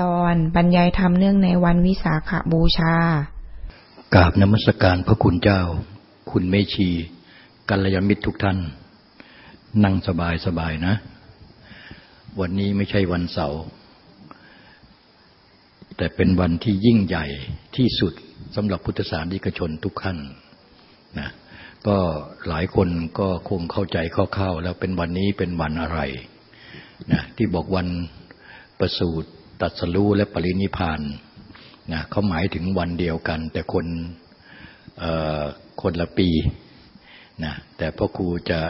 ตอนบรรยายธรรมเนื่องในวันวิสาขบูชากราบนมัสการพระคุณเจ้า คุณเมชีกัลยาณมิตรทุกท่าน นั่งสบายสบายนะ วันนี้ไม่ใช่วันเสาร์แต่เป็นวันที่ยิ่งใหญ่ที่สุดสำหรับพุทธศาสนิกชนทุกท่านนะก็หลายคนก็คงเข้าใจคร่าวๆแล้วเป็นวันนี้เป็นวันอะไรนะที่บอกวันประสูติ ตัดสรู้และปรินิพานนะเขาหมายถึงวันเดียวกัน แต่คนคนละปีนะแต่พ่อครูจะ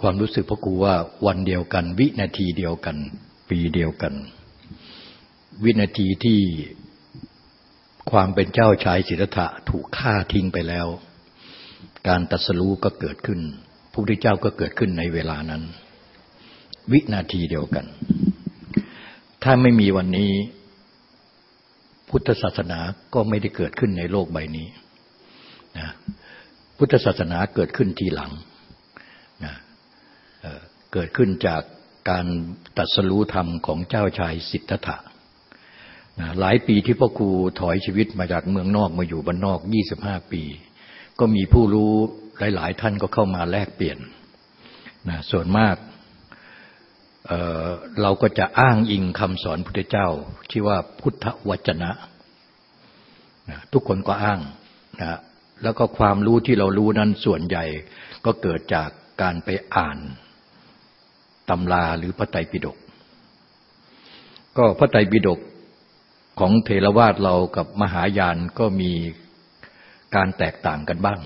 ความรู้สึกพ่อครูว่าวันเดียวกัน วินาทีเดียวกัน ปีเดียวกัน วินาทีที่ความเป็นเจ้าชายสิทธัตถะถูกฆ่าทิ้งไปแล้ว การตัดสรู้ก็เกิดขึ้นพระพุทธเจ้าก็เกิดขึ้นในเวลานั้น วินาทีเดียวกัน ถ้าไม่มีวันนี้ พุทธศาสนาก็ไม่ได้เกิดขึ้นในโลกใบนี้นะพุทธศาสนาเกิดขึ้นทีหลังนะเกิดขึ้นจากการตัดสรู้ธรรมของเจ้าชายสิทธัตถะนะหลายปีที่พ่อครูถอยชีวิตมาจากเมืองนอกมาอยู่บ้านนอก 25 ปี ก็มีผู้รู้หลาย ๆ ท่านก็เข้ามาแลกเปลี่ยนนะส่วนมาก เราก็จะอ้างอิงคำสอนพุทธเจ้าที่ว่าพุทธวจนะนะ ทุกคนก็อ้างนะแล้วก็ความรู้ที่เรารู้นั้นส่วนใหญ่ก็เกิดจากการไปอ่านตำราหรือพระไตรปิฎกก็พระไตรปิฎกของเทรวาสเรากับมหายานก็มีการแตกต่างกันบ้าง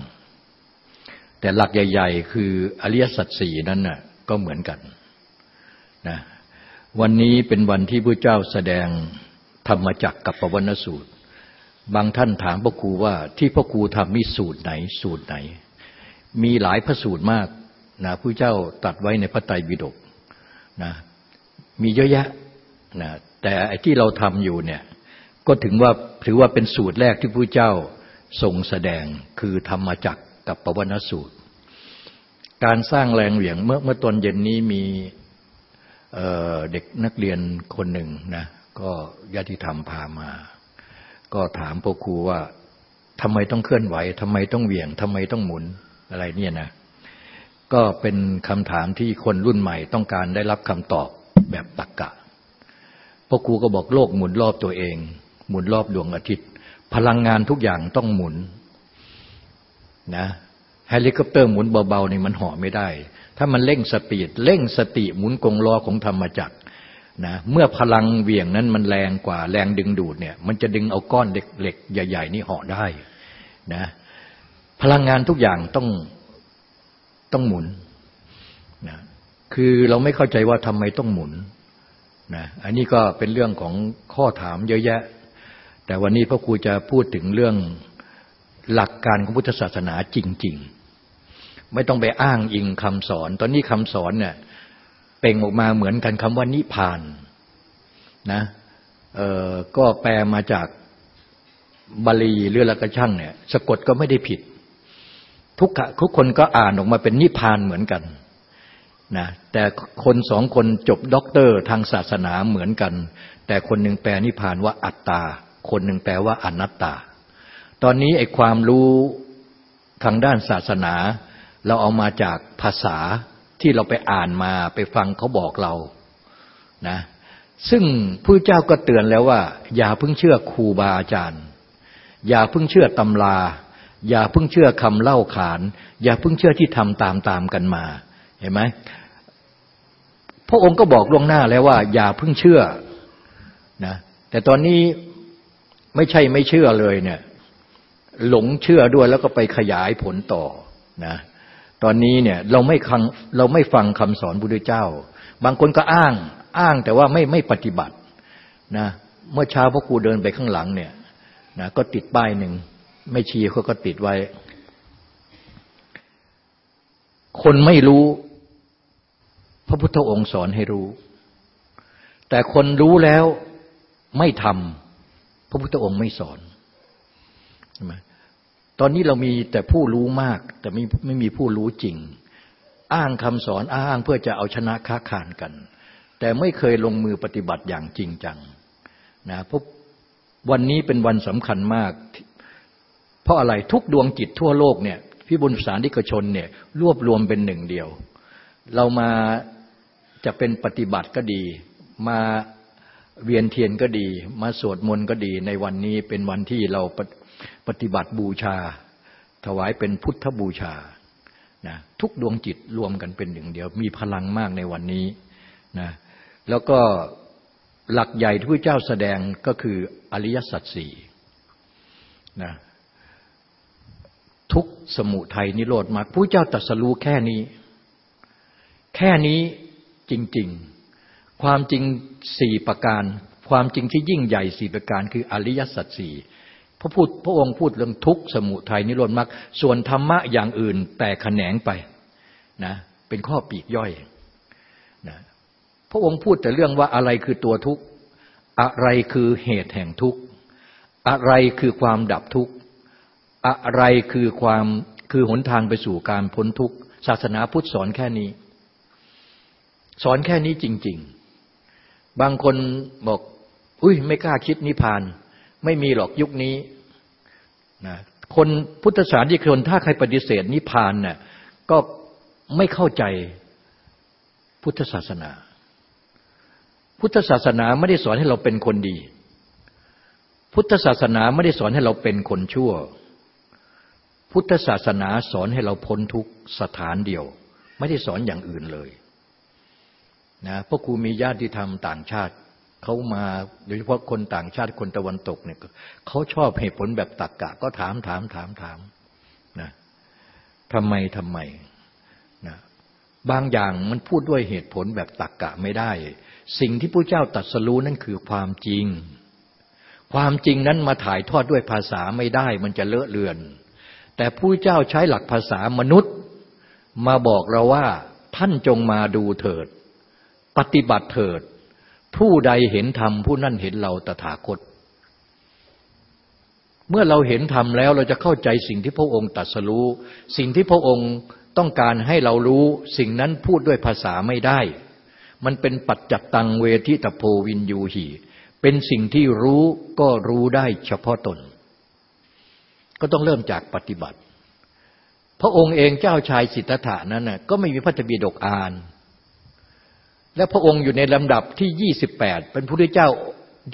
แต่หลักใหญ่ ๆ คืออริยสัจสี่นั้นน่ะก็เหมือนกัน นะวันนี้เป็นวันที่พระเจ้าแสดงธรรมจักกับปวนสูตร บางท่านถามพระครูว่าที่พระครูทำมีสูตรไหนสูตรไหน มีหลายพระสูตรมากนะพระเจ้าตัดไว้ในพระไตรปิฎกนะมีเยอะแยะนะแต่ไอ้ที่เราทำอยู่เนี่ยก็ถึงว่าถือว่าเป็นสูตรแรกที่พระเจ้าทรงแสดงคือธรรมจักกับปวนสูตร การสร้างแรงเหวี่ยงเมื่อเมื่อตอนเย็นนี้มี เด็กนักเรียนคนหนึ่งนะก็ญาติธรรมพามา ก็ถามพ่อครูว่าทำไมต้องเคลื่อนไหวทำไมต้องเหวี่ยงทำไมต้องหมุนอะไรเนี่ยนะก็เป็นคำถามที่คนรุ่นใหม่ต้องการได้รับคำตอบแบบตรรกะพ่อครูก็บอกโลกหมุนรอบตัวเอง หมุนรอบดวงอาทิตย์ พลังงานทุกอย่างต้องหมุนนะเฮลิคอปเตอร์หมุนเบาๆนี่มันเหาะไม่ได้ ถ้ามันเร่ง speed เร่งสติหมุนกงล้อของธรรมจักรนะเมื่อพลังเหวี่ยงนั้นมันแรงกว่าแรงดึงดูดเนี่ยมันจะดึงเอาก้อนเหล็กใหญ่ ๆ นี่ห่อได้นะพลังงานทุกอย่างต้องต้องหมุนนะคือเราไม่เข้าใจว่าทำไมต้องหมุนนะอันนี้ก็เป็นเรื่องของข้อถามเยอะแยะ แต่วันนี้พระครูจะพูดถึงเรื่องหลักการของพุทธศาสนาจริง ๆ ไม่ต้องไปอ้างอิงคำสอน ตอนนี้คำสอนเนี่ยเป่งออกมาเหมือนกันคำว่านิพานนะก็แปลมาจากบาลีเรือละกระช่างเนี่ยสะกดก็ไม่ได้ผิด ทุกทุกคนก็อ่านออกมาเป็นนิพานเหมือนกันนะแต่คนสองคนจบด็อกเตอร์ทางศาสนาเหมือนกัน แต่คนหนึ่งแปลนิพานว่าอัตตา คนหนึ่งแปลว่าอนัตตา ตอนนี้ไอ้ความรู้ทางด้านศาสนา เราเอามาจากภาษาที่เราไปอ่านมาไปฟังเขาบอกเรานะซึ่งผู้เจ้าก็เตือนแล้วว่า อย่าเพิ่งเชื่อครูบาอาจารย์ อย่าเพิ่งเชื่อตำรา อย่าเพิ่งเชื่อคำเล่าขาน อย่าเพิ่งเชื่อที่ทำตามตามกันมา เห็นไหมพระองค์ก็บอกล่วงหน้าแล้วว่า อย่าเพิ่งเชื่อนะแต่ตอนนี้ไม่ใช่ไม่เชื่อเลยเนี่ย หลงเชื่อด้วยแล้วก็ไปขยายผลต่อนะ ตอนนี้เนี่ยเราไม่ฟังเราไม่ฟังคำสอนพุทธเจ้า บางคนก็อ้างอ้างแต่ว่าไม่ไม่ปฏิบัตินะเมื่อเช้าพ่อครูเดินไปข้างหลังเนี่ยนะก็ติดป้ายหนึ่งไม่ชี้เขาก็ติดไว้ คนไม่รู้ พระพุทธองค์สอนให้รู้ แต่คนรู้แล้วไม่ทำพระพุทธองค์ไม่สอนใช่ไหม ตอนนี้เรามีแต่ผู้รู้มาก แต่ไม่ไม่มีผู้รู้จริง อ้างคำสอนอ้างเพื่อจะเอาชนะค้าขานกัน แต่ไม่เคยลงมือปฏิบัติอย่างจริงจังนะพราะวันนี้เป็นวันสำคัญมาก เพราะอะไรทุกดวงจิตทั่วโลกเนี่ยพิบุญสาริกชนเนี่ยรวบรวมเป็นหนึ่งเดียว เรามาจะเป็นปฏิบัติก็ดี มาเวียนเทียนก็ดี มาสวดมนต์ก็ดี ในวันนี้เป็นวันที่เรา ปฏิบัติบูชา ถวายเป็นพุทธบูชานะทุกดวงจิตรวมกันเป็นหนึ่งเดียว มีพลังมากในวันนี้นะแล้วก็หลักใหญ่ที่พระเจ้าแสดงก็คืออริยสัจสี่นะทุกสมุทัยนิโรธมรรคพระเจ้าตรัสรู้แค่นี้ แค่นี้จริง ๆ ความจริงสี่ประการ ความจริงที่ยิ่งใหญ่สี่ประการคืออริยสัจสี่ พระพูดพระองค์พูดเรื่องทุกข์สมุทัยนิโรธมรรคส่วนธรรมะอย่างอื่นแต่แขนงไปนะเป็นข้อปีกย่อยนะพระองค์พูดแต่เรื่องว่าอะไรคือตัวทุกข์อะไรคือเหตุแห่งทุกข์อะไรคือความดับทุกข์อะไรคือความคือหนทางไปสู่การพ้นทุกข์ศาสนาพุทธสอนแค่นี้ สอนแค่นี้จริง ๆ บางคนบอก อุ้ยไม่กล้าคิดนิพพาน ไม่มีหรอกยุคนี้นะคนพุทธศาสนิกชนถ้าใครปฏิเสธนิพพานเนี่ยก็ไม่เข้าใจพุทธศาสนา พุทธศาสนาไม่ได้สอนให้เราเป็นคนดี พุทธศาสนาไม่ได้สอนให้เราเป็นคนชั่ว พุทธศาสนาสอนให้เราพ้นทุกสถานเดียว ไม่ได้สอนอย่างอื่นเลยนะพราะครูมีญาติธรรมต่างชาติ เขามาโดยเฉพาะคนต่างชาติคนตะวันตกเนี่ยเขาชอบเหตุผลแบบตักกะ ก็ถามถามถามถามนะทำไมทำไมนะบางอย่างมันพูดด้วยเหตุผลแบบตักกะไม่ได้ สิ่งที่พระเจ้าตรัสรู้นั่นคือความจริง ความจริงนั้นมาถ่ายทอดด้วยภาษาไม่ได้ มันจะเลอะเลือน แต่ผู้เจ้าใช้หลักภาษามนุษย์ มาบอกเราว่าท่านจงมาดูเถิด ปฏิบัติเถิด ผู้ใดเห็นธรรมผู้นั่นเห็นเราตถาคต เมื่อเราเห็นธรรมแล้วเราจะเข้าใจสิ่งที่พระองค์ตรัสรู้ สิ่งที่พระองค์ต้องการให้เรารู้สิ่งนั้นพูดด้วยภาษาไม่ได้ มันเป็นปัจจัตตังเวทิตโพวินยูหีเป็นสิ่งที่รู้ก็รู้ได้เฉพาะตน ก็ต้องเริ่มจากปฏิบัติ พระองค์เองเจ้าชายสิทธัตถานั้นนะก็ไม่มีพระธบิดกอ่าน และพระองค์อยู่ในลำดับที่ยี่สิบแปดเป็นพระพุทธเจ้า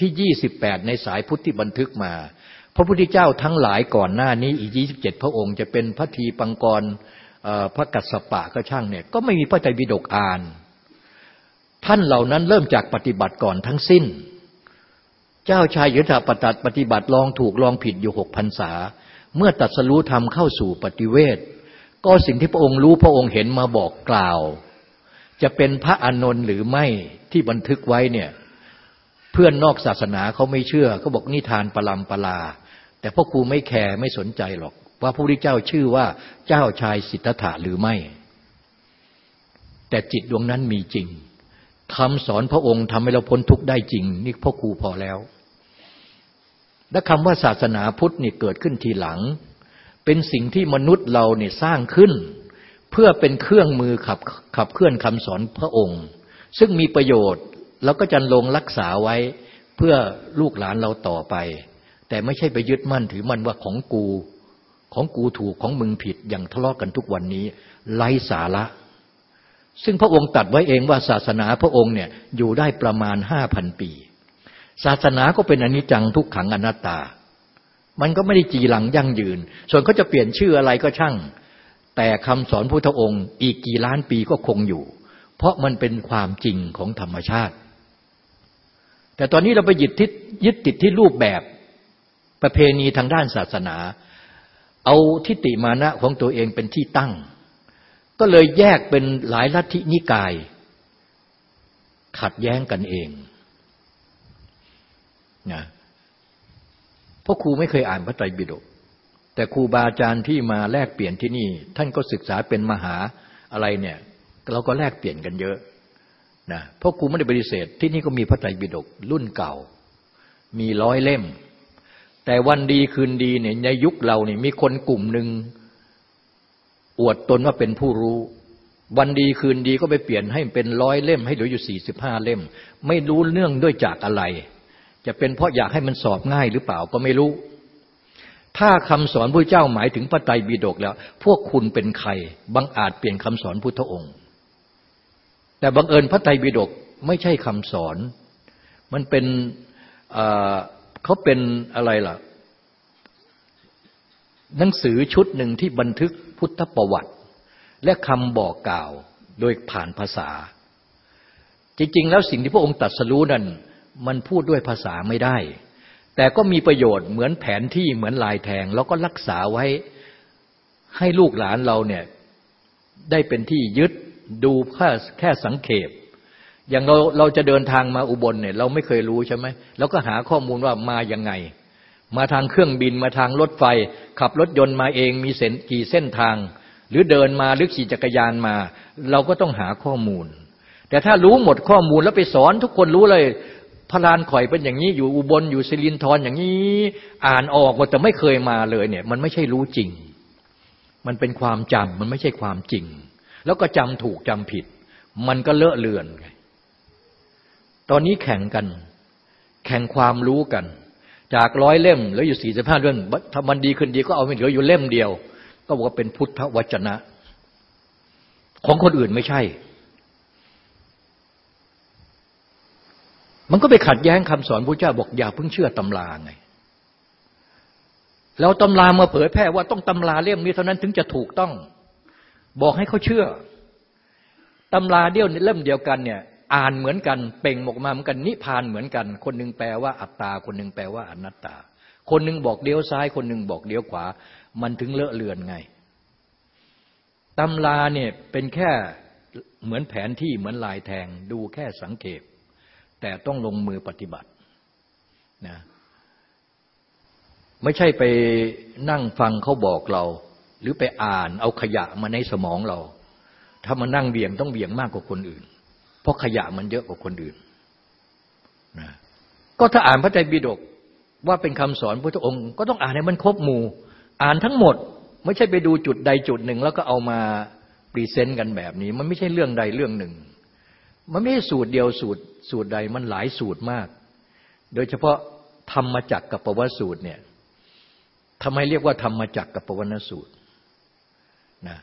ที่ยี่สิบแปดในสายพุทธที่บันทึกมา พระพุทธเจ้าทั้งหลายก่อนหน้านี้อีกยี่สิบเจ็ดพระองค์จะเป็นพระทีปังกรพระกัสสปะก็ช่างเนี่ยก็ไม่มีพระไตรปิฎกอ่าน ท่านเหล่านั้นเริ่มจากปฏิบัติก่อนทั้งสิ้น เจ้าชายยุทธาปฏิปฏิบัติลองถูกลองผิดอยู่หกพรรษา เมื่อตัดสรู้ธรรมเข้าสู่ปฏิเวทก็สิ่งที่พระองค์รู้พระองค์เห็นมาบอกกล่าว จะเป็นพระอานนท์หรือไม่ที่บันทึกไว้เนี่ย เพื่อนนอกศาสนาเขาไม่เชื่อเขาบอกนิทานปลำปลา แต่พ่อครูไม่แคร์ไม่สนใจหรอก ว่าพระพุทธเจ้าชื่อว่าเจ้าชายสิทธัตถะหรือไม่ แต่จิตดวงนั้นมีจริงคำสอนพระองค์ทำให้เราพ้นทุกข์ได้จริง นี่พ่อครูพอแล้ว และคำว่าศาสนาพุทธนี่เกิดขึ้นทีหลัง เป็นสิ่งที่มนุษย์เราเนี่ยสร้างขึ้น พื่อเป็นเครื่องมือขับขับเคลื่อนคำสอนพระองค์ ซึ่งมีประโยชน์แล้วก็จะลงรักษาไว้เพื่อลูกหลานเราต่อไป แต่ไม่ใช่ไปยึดมั่นถือมั่นว่าของกู ของกูถูกของมึงผิดอย่างทะเลาะกกันทุกวันนี้ไร้สาระ ซึ่งพระองค์ตัดไว้เองว่าศาสนาพระองค์เนี่ยอยู่ได้ประมาณห้าพันปี ศาสนาก็เป็นอนิจจังทุกขังอนัตตา มันก็ไม่ได้จีหลังยั่งยืน ส่วนเขาจะเปลี่ยนชื่ออะไรก็ช่าง แต่คำสอนพุทธองค์อีกกี่ล้านปีก็คงอยู่ เพราะมันเป็นความจริงของธรรมชาติ แต่ตอนนี้เราไปยึดทิศยึดติดที่รูปแบบประเพณีทางด้านศาสนา เอาทิฏฐิมานะของตัวเองเป็นที่ตั้ง ก็เลยแยกเป็นหลายลัทธินิกาย ขัดแย้งกันเองนะเพราะครูไม่เคยอ่านพระไตรปิฎก แต่ครูบาอาจารย์ที่มาแลกเปลี่ยนที่นี่ ท่านก็ศึกษาเป็นมหาอะไรเนี่ยเราก็แลกเปลี่ยนกันเยอะนะเพราะครูไม่ได้ปฏิเสธ ที่นี่ก็มีพระไตรปิฎกรุ่นเก่า มีร้อยเล่ม แต่วันดีคืนดีเนี่ยในยุคเราเนี่ยมีคนกลุ่มหนึ่งอวดตนว่าเป็นผู้รู้ วันดีคืนดีก็ไปเปลี่ยนให้เป็นร้อยเล่ม ให้เหลืออยู่สี่สิบห้าเล่ม ไม่รู้เนื่องด้วยจากอะไร จะเป็นเพราะอยากให้มันสอบง่ายหรือเปล่าก็ไม่รู้ ถ้าคำสอนพระเจ้าหมายถึงพระไตรปิฎกแล้ว พวกคุณเป็นใครบังอาจเปลี่ยนคำสอนพุทธองค์ แต่บังเอิญพระไตรปิฎกไม่ใช่คำสอน มันเป็นเขาเป็นอะไรล่ะ หนังสือชุดหนึ่งที่บันทึกพุทธประวัติ และคำบอกกล่าวโดยผ่านภาษา จริง ๆ แล้วสิ่งที่พระองค์ตรัสรู้นั้น มันพูดด้วยภาษาไม่ได้ แต่ก็มีประโยชน์เหมือนแผนที่เหมือนลายแทง แล้วก็รักษาไว้ให้ลูกหลานเราเนี่ยได้เป็นที่ยึดดูแค่แค่สังเขปอย่างเราเราจะเดินทางมาอุบลเนี่ย เราไม่เคยรู้ใช่ไหมเราก็หาข้อมูลว่ามายังไง มาทางเครื่องบินมาทางรถไฟ ขับรถยนต์มาเองมีเส้นกี่เส้นทาง หรือเดินมาหรือขี่จักรยานมา เราก็ต้องหาข้อมูล แต่ถ้ารู้หมดข้อมูลแล้วไปสอนทุกคนรู้เลย พระลานข่อยเป็นอย่างนี้อยู่อุบลอยู่สิรินทรอย่างนี้ อ่านออกว่าแต่ไม่เคยมาเลยเนี่ย มันไม่ใช่รู้จริง มันเป็นความจำมันไม่ใช่ความจริง แล้วก็จำถูกจำผิด มันก็เลอะเลือนไงตอนนี้แข่งกัน แข่งความรู้กัน จากร้อยเล่มแล้วอยู่สี่สิบห้าเรื่องถ้ามันดีขึ้นดีก็เอาไม่เหลืออยู่เล่มเดียว ก็บอกว่าเป็นพุทธวจนะ ของคนอื่นไม่ใช่ มันก็ไปขัดแย้งคำสอนพระเจ้าบอกอย่าเพิ่งเชื่อตำราไงแล้วตำรามาเผยแพร่ว่าต้องตำราเล่มนี้เท่านั้นถึงจะถูกต้อง บอกให้เขาเชื่อตำราเดียวเล่มเดียวกันเนี่ย อ่านเหมือนกัน เป่งออกมาเหมือนกัน นิพานเหมือนกัน คนนึงแปลว่าอัตตา คนนึงแปลว่าอนัตตา คนนึงบอกเลี้ยวซ้าย คนนึงบอกเลี้ยวขวา มันถึงเลอะเลือนไงตำราเนี่ยเป็นแค่เหมือนแผนที่เหมือนลายแทงดูแค่สังเกต แต่ต้องลงมือปฏิบัตินะไม่ใช่ไปนั่งฟังเขาบอกเรา หรือไปอ่านเอาขยะมาในสมองเรา ถ้ามานั่งเบี่ยงต้องเบี่ยงมากกว่าคนอื่น เพราะขยะมันเยอะกว่าคนอื่นนะก็ถ้าอ่านพระไตรปิฎกว่าเป็นคำสอนพระองค์ ก็ต้องอ่านให้มันครบหมู่ อ่านทั้งหมด ไม่ใช่ไปดูจุดใดจุดหนึ่ง แล้วก็เอามา present กันแบบนี้ มันไม่ใช่เรื่องใดเรื่องหนึ่ง มันไม่ใช่สูตรเดียวสูตรสูตรใดมันหลายสูตรมาก โดยเฉพาะธรรมจักกัปปวัตตนสูตรเนี่ยทำไมเรียกว่าธรรมจักกัปปวัตตนสูตรนะ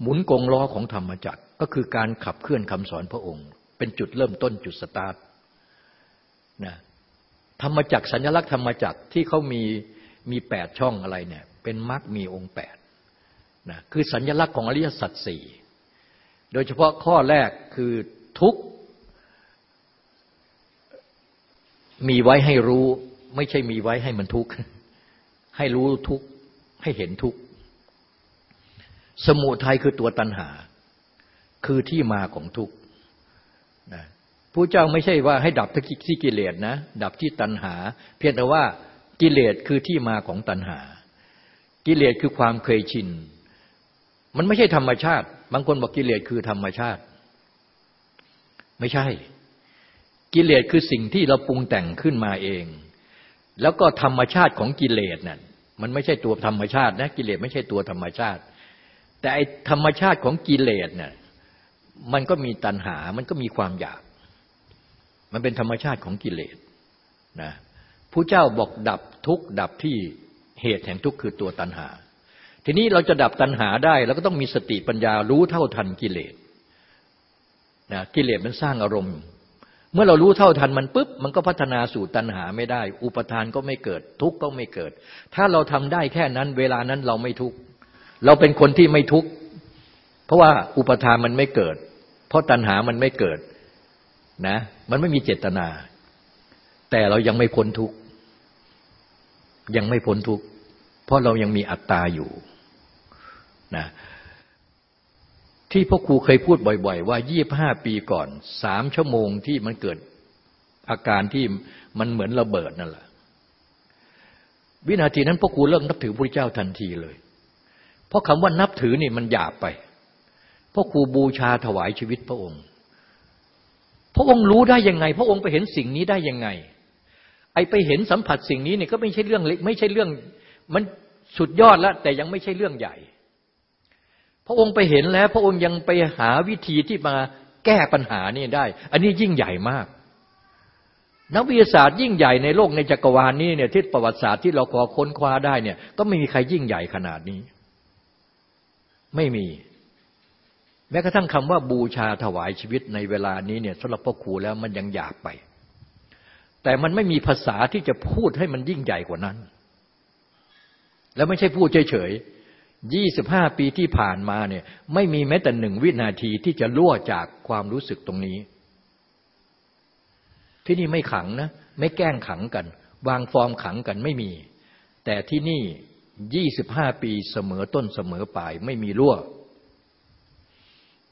หมุนกงล้อของธรรมจักก็คือการขับเคลื่อนคำสอนพระองค์ เป็นจุดเริ่มต้นจุดสตาร์ทนะธรรมจักสัญลักษณ์ธรรมจักที่เขามีมีแปดช่องอะไรเนี่ยเป็นมรรคมีองค์แปดนะคือสัญลักษณ์ของอริยสัจสี่โดยเฉพาะข้อแรกคือ ทุกมีไว้ให้รู้ ไม่ใช่มีไว้ให้มันทุกข์ให้รู้ทุกข์ให้เห็นทุกข์สมุทัยคือตัวตัณหา คือที่มาของทุกข์นะผู้เจ้าไม่ใช่ว่าให้ดับที่กิเลสนะ ดับที่ตัณหา เพียงแต่ว่ากิเลสคือที่มาของตัณหา กิเลสคือความเคยชิน มันไม่ใช่ธรรมชาติ บางคนบอกกิเลสคือธรรมชาติ ไม่ใช่ กิเลสคือสิ่งที่เราปรุงแต่งขึ้นมาเอง แล้วก็ธรรมชาติของกิเลสนั่นมันไม่ใช่ตัวธรรมชาตินะกิเลสไม่ใช่ตัวธรรมชาติ แต่ไอธรรมชาติของกิเลสเนี่ยมันก็มีตัณหา มันก็มีความอยาก มันเป็นธรรมชาติของกิเลสนะผู้เจ้าบอกดับทุกดับที่เหตุแห่งทุกข์คือตัวตัณหา ทีนี้เราจะดับตัณหาได้เราก็ต้องมีสติปัญญารู้เท่าทันกิเลส นะกิเลสมันสร้างอารมณ์ เมื่อเรารู้เท่าทันมันปุ๊บ มันก็พัฒนาสู่ตัณหาไม่ได้ อุปทานก็ไม่เกิด ทุกข์ก็ไม่เกิด ถ้าเราทำได้แค่นั้นเวลานั้นเราไม่ทุกข์เราเป็นคนที่ไม่ทุกข์เพราะว่าอุปทานมันไม่เกิด เพราะตัณหามันไม่เกิดนะมันไม่มีเจตนา แต่เรายังไม่พ้นทุกข์ยังไม่พ้นทุกข์เพราะเรายังมีอัตตาอยู่นะ ที่พ่อครูเคยพูดบ่อย ๆ ว่ายี่บห้าปีก่อนสามชั่วโมงที่มันเกิดอาการที่มันเหมือนระเบิดนั่นแหละวินาทีนั้นพ่อครูเริ่มนับถือพระเจ้าทันทีเลย เพราะคำว่านับถือนี่มันหยาบไปพราะครูบูชาถวายชีวิตพระองค์ พระองค์รู้ได้ยังไง พระองค์ไปเห็นสิ่งนี้ได้ยังไง ไอไปเห็นสัมผัสสิ่งนี้เนี่ยก็ไม่ใช่เรื่องเล็กไม่ใช่เรื่อง มันสุดยอดแล้วแต่ยังไม่ใช่เรื่องใหญ่ พระองค์ไปเห็นแล้ว พระองค์ยังไปหาวิธีที่มาแก้ปัญหานี่ได้ อันนี้ยิ่งใหญ่มาก นักวิทยาศาสตร์ยิ่งใหญ่ในโลกในจักรวาลนี้เนี่ยที่ประวัติศาสตร์ที่เราพอค้นคว้าได้เนี่ยก็ไม่มีใครยิ่งใหญ่ขนาดนี้ ไม่มี แม้กระทั่งคำว่าบูชาถวายชีวิตในเวลานี้เนี่ยสำหรับพ่อครูแล้วมันยังหยาบไป แต่มันไม่มีภาษาที่จะพูดให้มันยิ่งใหญ่กว่านั้น แล้วไม่ใช่พูดเฉยๆ ยี่สิบห้าปีที่ผ่านมาเนี่ย ไม่มีแม้แต่หนึ่งวินาทีที่จะล่วจากความรู้สึกตรงนี้ ที่นี่ไม่ขังนะ ไม่แกล้งขังกัน วางฟอร์มขังกันไม่มี แต่ที่นี่ยี่สิบห้าปีเสมอต้นเสมอปลาย ไม่มีรั่ว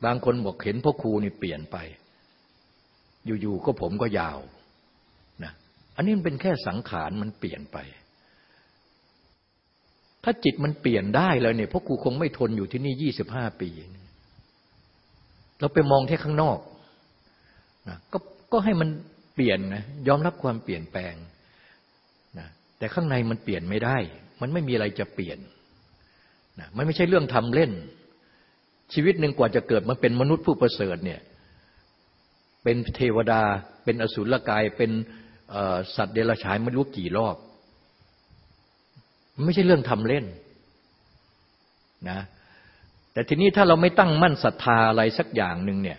บางคนบอกเห็นพ่อครูนี่เปลี่ยนไป อยู่ๆก็ผมก็ยาวนะอันนี้มันเป็นแค่สังขารมันเปลี่ยนไป ถ้าจิตมันเปลี่ยนได้เลยเนี่ยพ่อครูคงไม่ทนอยู่ที่นี่ยี่สิบห้าปี เราไปมองแค่ข้างนอกนะก็ก็ให้มันเปลี่ยนนะยอมรับความเปลี่ยนแปลงนะแต่ข้างในมันเปลี่ยนไม่ได้ มันไม่มีอะไรจะเปลี่ยนนะมันไม่ใช่เรื่องทำเล่น ชีวิตหนึ่งกว่าจะเกิดมาเป็นมนุษย์ผู้ประเสริฐเนี่ยเป็นเทวดา เป็นอสุรกายเป็นสัตว์เดรัจฉานไม่รู้กี่รอบ ไม่ใช่เรื่องทำเล่นนะแต่ทีนี้ถ้าเราไม่ตั้งมั่นศรัทธาอะไรสักอย่างหนึ่งเนี่ย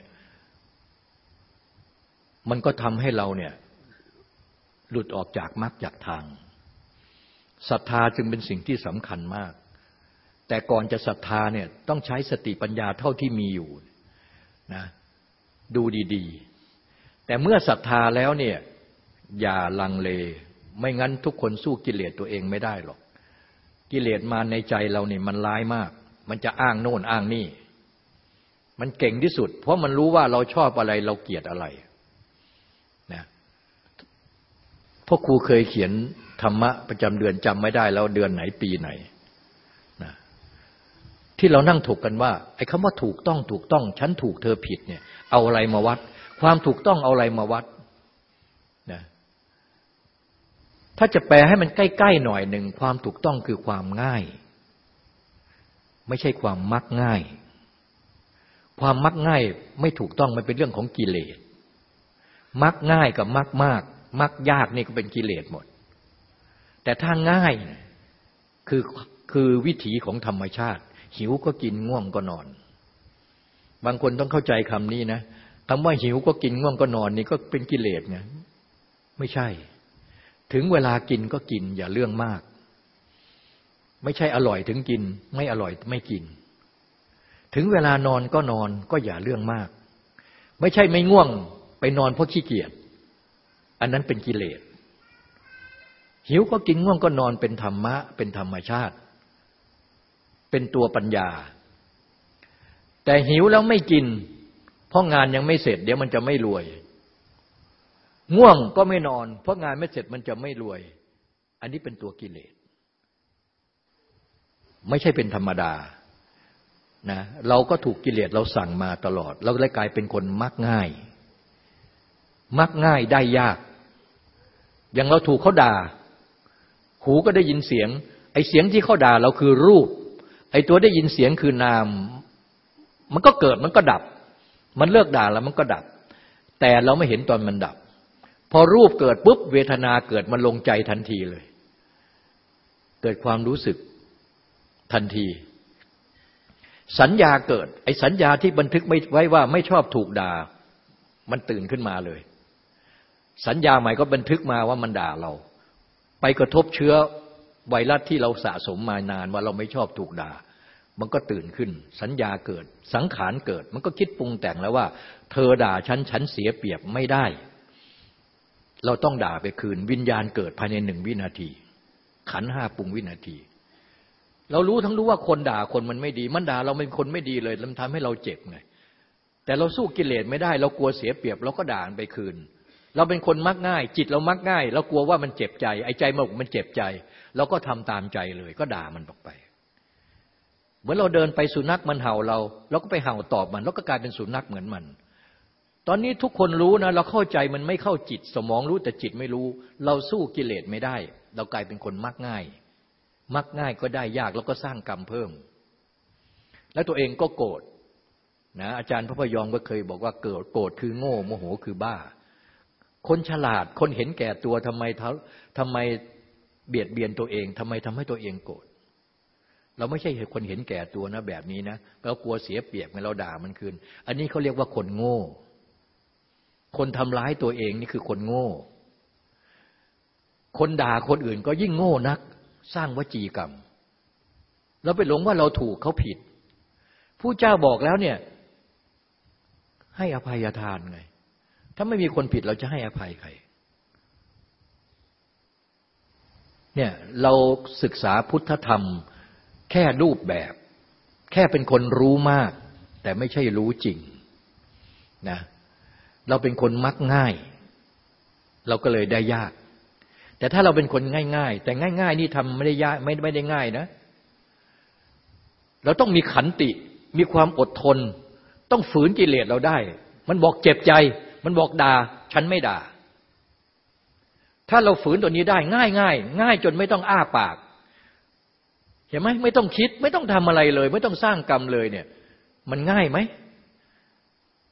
มันก็ทำให้เราเนี่ย หลุดออกจากมรรคจากทางศรัทธาจึงเป็นสิ่งที่สำคัญมาก แต่ก่อนจะศรัทธาเนี่ยต้องใช้สติปัญญาเท่าที่มีอยู่นะดูดีๆ แต่เมื่อศรัทธาแล้วเนี่ยอย่าลังเล ไม่งั้นทุกคนสู้กิเลสตัวเองไม่ได้หรอก กิเลสมาในใจเราเนี่ยมันร้ายมาก มันจะอ้างโน่นอ้างนี่ มันเก่งที่สุด เพราะมันรู้ว่าเราชอบอะไรเราเกลียดอะไรนะพ่อครูเคยเขียนธรรมะประจำเดือนจำไม่ได้แล้วเดือนไหนปีไหนนะที่เรานั่งถกกันว่าไอ้คำว่าถูกต้องถูกต้อง ฉันถูกเธอผิดเนี่ย เอาอะไรมาวัด ความถูกต้องเอาอะไรมาวัดนะ ถ้าจะแปลให้มันใกล้ๆหน่อยหนึ่งความถูกต้องคือความง่าย ไม่ใช่ความมักง่าย ความมักง่ายไม่ถูกต้องมันเป็นเรื่องของกิเลส มักง่ายกับมักมาก มักยากนี่ก็เป็นกิเลสหมด แต่ถ้าง่ายคือคือวิถีของธรรมชาติ หิวก็กินง่วงก็นอน บางคนต้องเข้าใจคำนี้นะคำว่าหิวก็กินง่วงก็นอนนี่ก็เป็นกิเลสไงไม่ใช่ ถึงเวลากินก็กิน อย่าเรื่องมาก ไม่ใช่อร่อยถึงกิน ไม่อร่อยไม่กิน ถึงเวลานอนก็นอนก็อย่าเรื่องมาก ไม่ใช่ไม่ง่วงไปนอนเพราะขี้เกียจอันนั้นเป็นกิเลสหิวก็กินง่วงก็นอนเป็นธรรมะ เป็นธรรมชาติ เป็นตัวปัญญา แต่หิวแล้วไม่กิน เพราะงานยังไม่เสร็จ เดี๋ยวมันจะไม่รวย ง่วงก็ไม่นอน เพราะงานไม่เสร็จมันจะไม่รวย อันนี้เป็นตัวกิเลส ไม่ใช่เป็นธรรมดานะเราก็ถูกกิเลสเราสั่งมาตลอด เราเลยกลายเป็นคนมักง่าย มักง่ายได้ยาก อย่างเราถูกเขาด่า หูก็ได้ยินเสียง ไอ้เสียงที่เขาด่าเราคือรูป ไอ้ตัวได้ยินเสียงคือนาม มันก็เกิดมันก็ดับ มันเลิกด่าแล้วมันก็ดับ แต่เราไม่เห็นตอนมันดับ พอรูปเกิดปุ๊บเวทนาเกิดมันลงใจทันทีเลย เกิดความรู้สึกทันที สัญญาเกิด ไอ้สัญญาที่บันทึกไม่ไว้ว่าไม่ชอบถูกด่า มันตื่นขึ้นมาเลย สัญญาใหม่ก็บันทึกมาว่ามันด่าเรา ไปกระทบเชื้อไวรัสที่เราสะสมมานานว่าเราไม่ชอบถูกด่า มันก็ตื่นขึ้น สัญญาเกิด สังขารเกิด มันก็คิดปรุงแต่งแล้วว่า เธอด่าฉันฉันเสียเปรียบไม่ได้ เราต้องด่าไปคืน วิญญาณเกิดภายในหนึ่งวินาที ขันห้าปรุงวินาที เรารู้ทั้งรู้ว่าคนด่าคนมันไม่ดี มันด่าเราเป็นคนไม่ดีเลยมันทำให้เราเจ็บไงแต่เราสู้กิเลสไม่ได้ เรากลัวเสียเปรียบ เราก็ด่าไปคืน เราเป็นคนมักง่าย จิตเรามักง่าย เรากลัวว่ามันเจ็บใจ ไอ้ใจมันมันเจ็บใจ เราก็ทำตามใจเลย ก็ด่ามันออกไป เหมือนเราเดินไปสุนัขมันเห่าเรา เราก็ไปเห่าตอบมัน แล้วก็กลายเป็นสุนัขเหมือนมัน ตอนนี้ทุกคนรู้นะ เราเข้าใจมันไม่เข้าจิต สมองรู้แต่จิตไม่รู้ เราสู้กิเลสไม่ได้ เรากลายเป็นคนมักง่าย มักง่ายก็ได้ยากแล้วก็สร้างกรรมเพิ่ม แล้วตัวเองก็โกรธนะอาจารย์พระพยอมก็เคยบอกว่าเกิดโกรธคือโง่โมโหคือบ้า คนฉลาดคนเห็นแก่ตัวทำไมทำไมเบียดเบียนตัวเองทำไมทำให้ตัวเองโกรธเราไม่ใช่คนเห็นแก่ตัวนะแบบนี้นะเรากลัวเสียเปรียบไงเราด่ามันคืน อันนี้เขาเรียกว่าคนโง่ คนทำร้ายตัวเองนี่คือคนโง่ คนด่าคนอื่นก็ยิ่งโง่นัก สร้างวจีกรรม เราไปหลงว่าเราถูกเขาผิด ผู้เจ้าบอกแล้วเนี่ย ให้อภัยทานไง ถ้าไม่มีคนผิดเราจะให้อภัยใคร เนี่ยเราศึกษาพุทธธรรม แค่รูปแบบ แค่เป็นคนรู้มาก แต่ไม่ใช่รู้จริงนะ เราเป็นคนมักง่าย เราก็เลยได้ยาก แต่ถ้าเราเป็นคนง่าย ๆ แต่ง่าย ๆ นี่ทำไม่ได้ยากไม่ไม่ได้ง่ายนะ เราต้องมีขันติ มีความอดทน ต้องฝืนกิเลสเราได้ มันบอกเจ็บใจ มันบอกด่า ฉันไม่ด่า ถ้าเราฝืนตัวนี้ได้ง่ายง่ายง่ายจนไม่ต้องอ้าปาก เห็นไหมไม่ต้องคิด ไม่ต้องทำอะไรเลย ไม่ต้องสร้างกรรมเลยเนี่ย มันง่ายไหม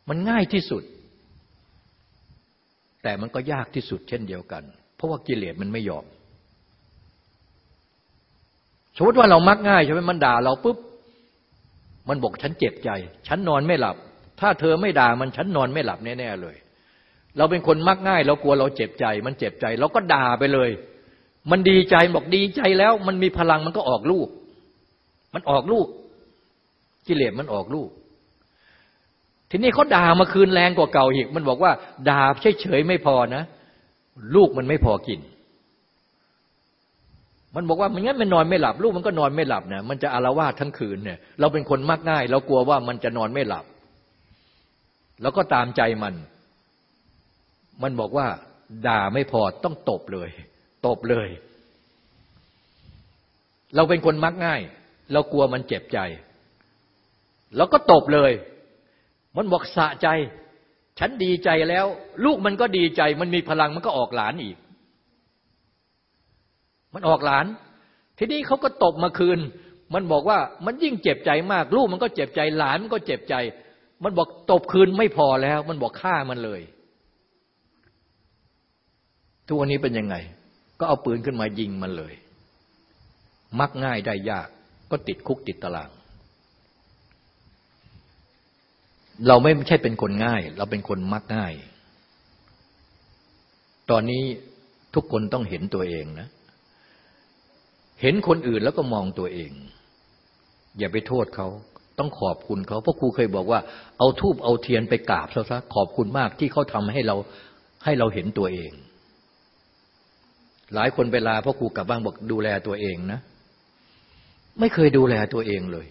มันง่ายที่สุด แต่มันก็ยากที่สุดเช่นเดียวกัน เพราะว่ากิเลสมันไม่ยอม สมมติว่าเรามักง่ายใช่ไหมมันด่าเราปุ๊บ มันบอกฉันเจ็บใจ ฉันนอนไม่หลับ ถ้าเธอไม่ด่ามันฉันนอนไม่หลับแน่ๆเลย เราเป็นคนมักง่าย เรากลัวเราเจ็บใจ มันเจ็บใจ เราก็ด่าไปเลย มันดีใจบอกดีใจแล้ว มันมีพลังมันก็ออกลูก มันออกลูก กิเลสมันออกลูก ทีนี้เขาด่ามาคืนแรงกว่าเก่าอีก มันบอกว่าด่าเฉยๆไม่พอนะ ลูกมันไม่พอกิน มันบอกว่ามันงั้นมันนอนไม่หลับ ลูกมันก็นอนไม่หลับนะมันจะอารวาสทั้งคืนเนี่ย เราเป็นคนมักง่าย เรากลัวว่ามันจะนอนไม่หลับ แล้วก็ตามใจมัน มันบอกว่า ด่าไม่พอต้องตบเลยตบเลย เราเป็นคนมักง่าย เรากลัวมันเจ็บใจเราก็ตบเลย มันบอกสะใจ ฉันดีใจแล้ว ลูกมันก็ดีใจ มันมีพลังมันก็ออกหลานอีก มันออกหลาน ทีนี้เขาก็ตบมาคืน มันบอกว่ามันยิ่งเจ็บใจมาก ลูกมันก็เจ็บใจ หลานมันก็เจ็บใจ มันบอกตบคืนไม่พอแล้ว มันบอกฆ่ามันเลย ทุกวันนี้เป็นยังไง ก็เอาปืนขึ้นมายิงมันเลย มักง่ายได้ยาก ก็ติดคุกติดตาราง เราไม่ใช่เป็นคนง่าย เราเป็นคนมักง่าย ตอนนี้ทุกคนต้องเห็นตัวเองนะ เห็นคนอื่นแล้วก็มองตัวเอง อย่าไปโทษเขา ต้องขอบคุณเขาเพราะครูเคยบอกว่า เอาทูบเอาเทียนไปกราบซะขอบคุณมากที่เขาทำให้เราให้เราเห็นตัวเอง หลายคนเวลาพ่อครูกลับบ้านบอกดูแลตัวเองนะ ไม่เคยดูแลตัวเองเลย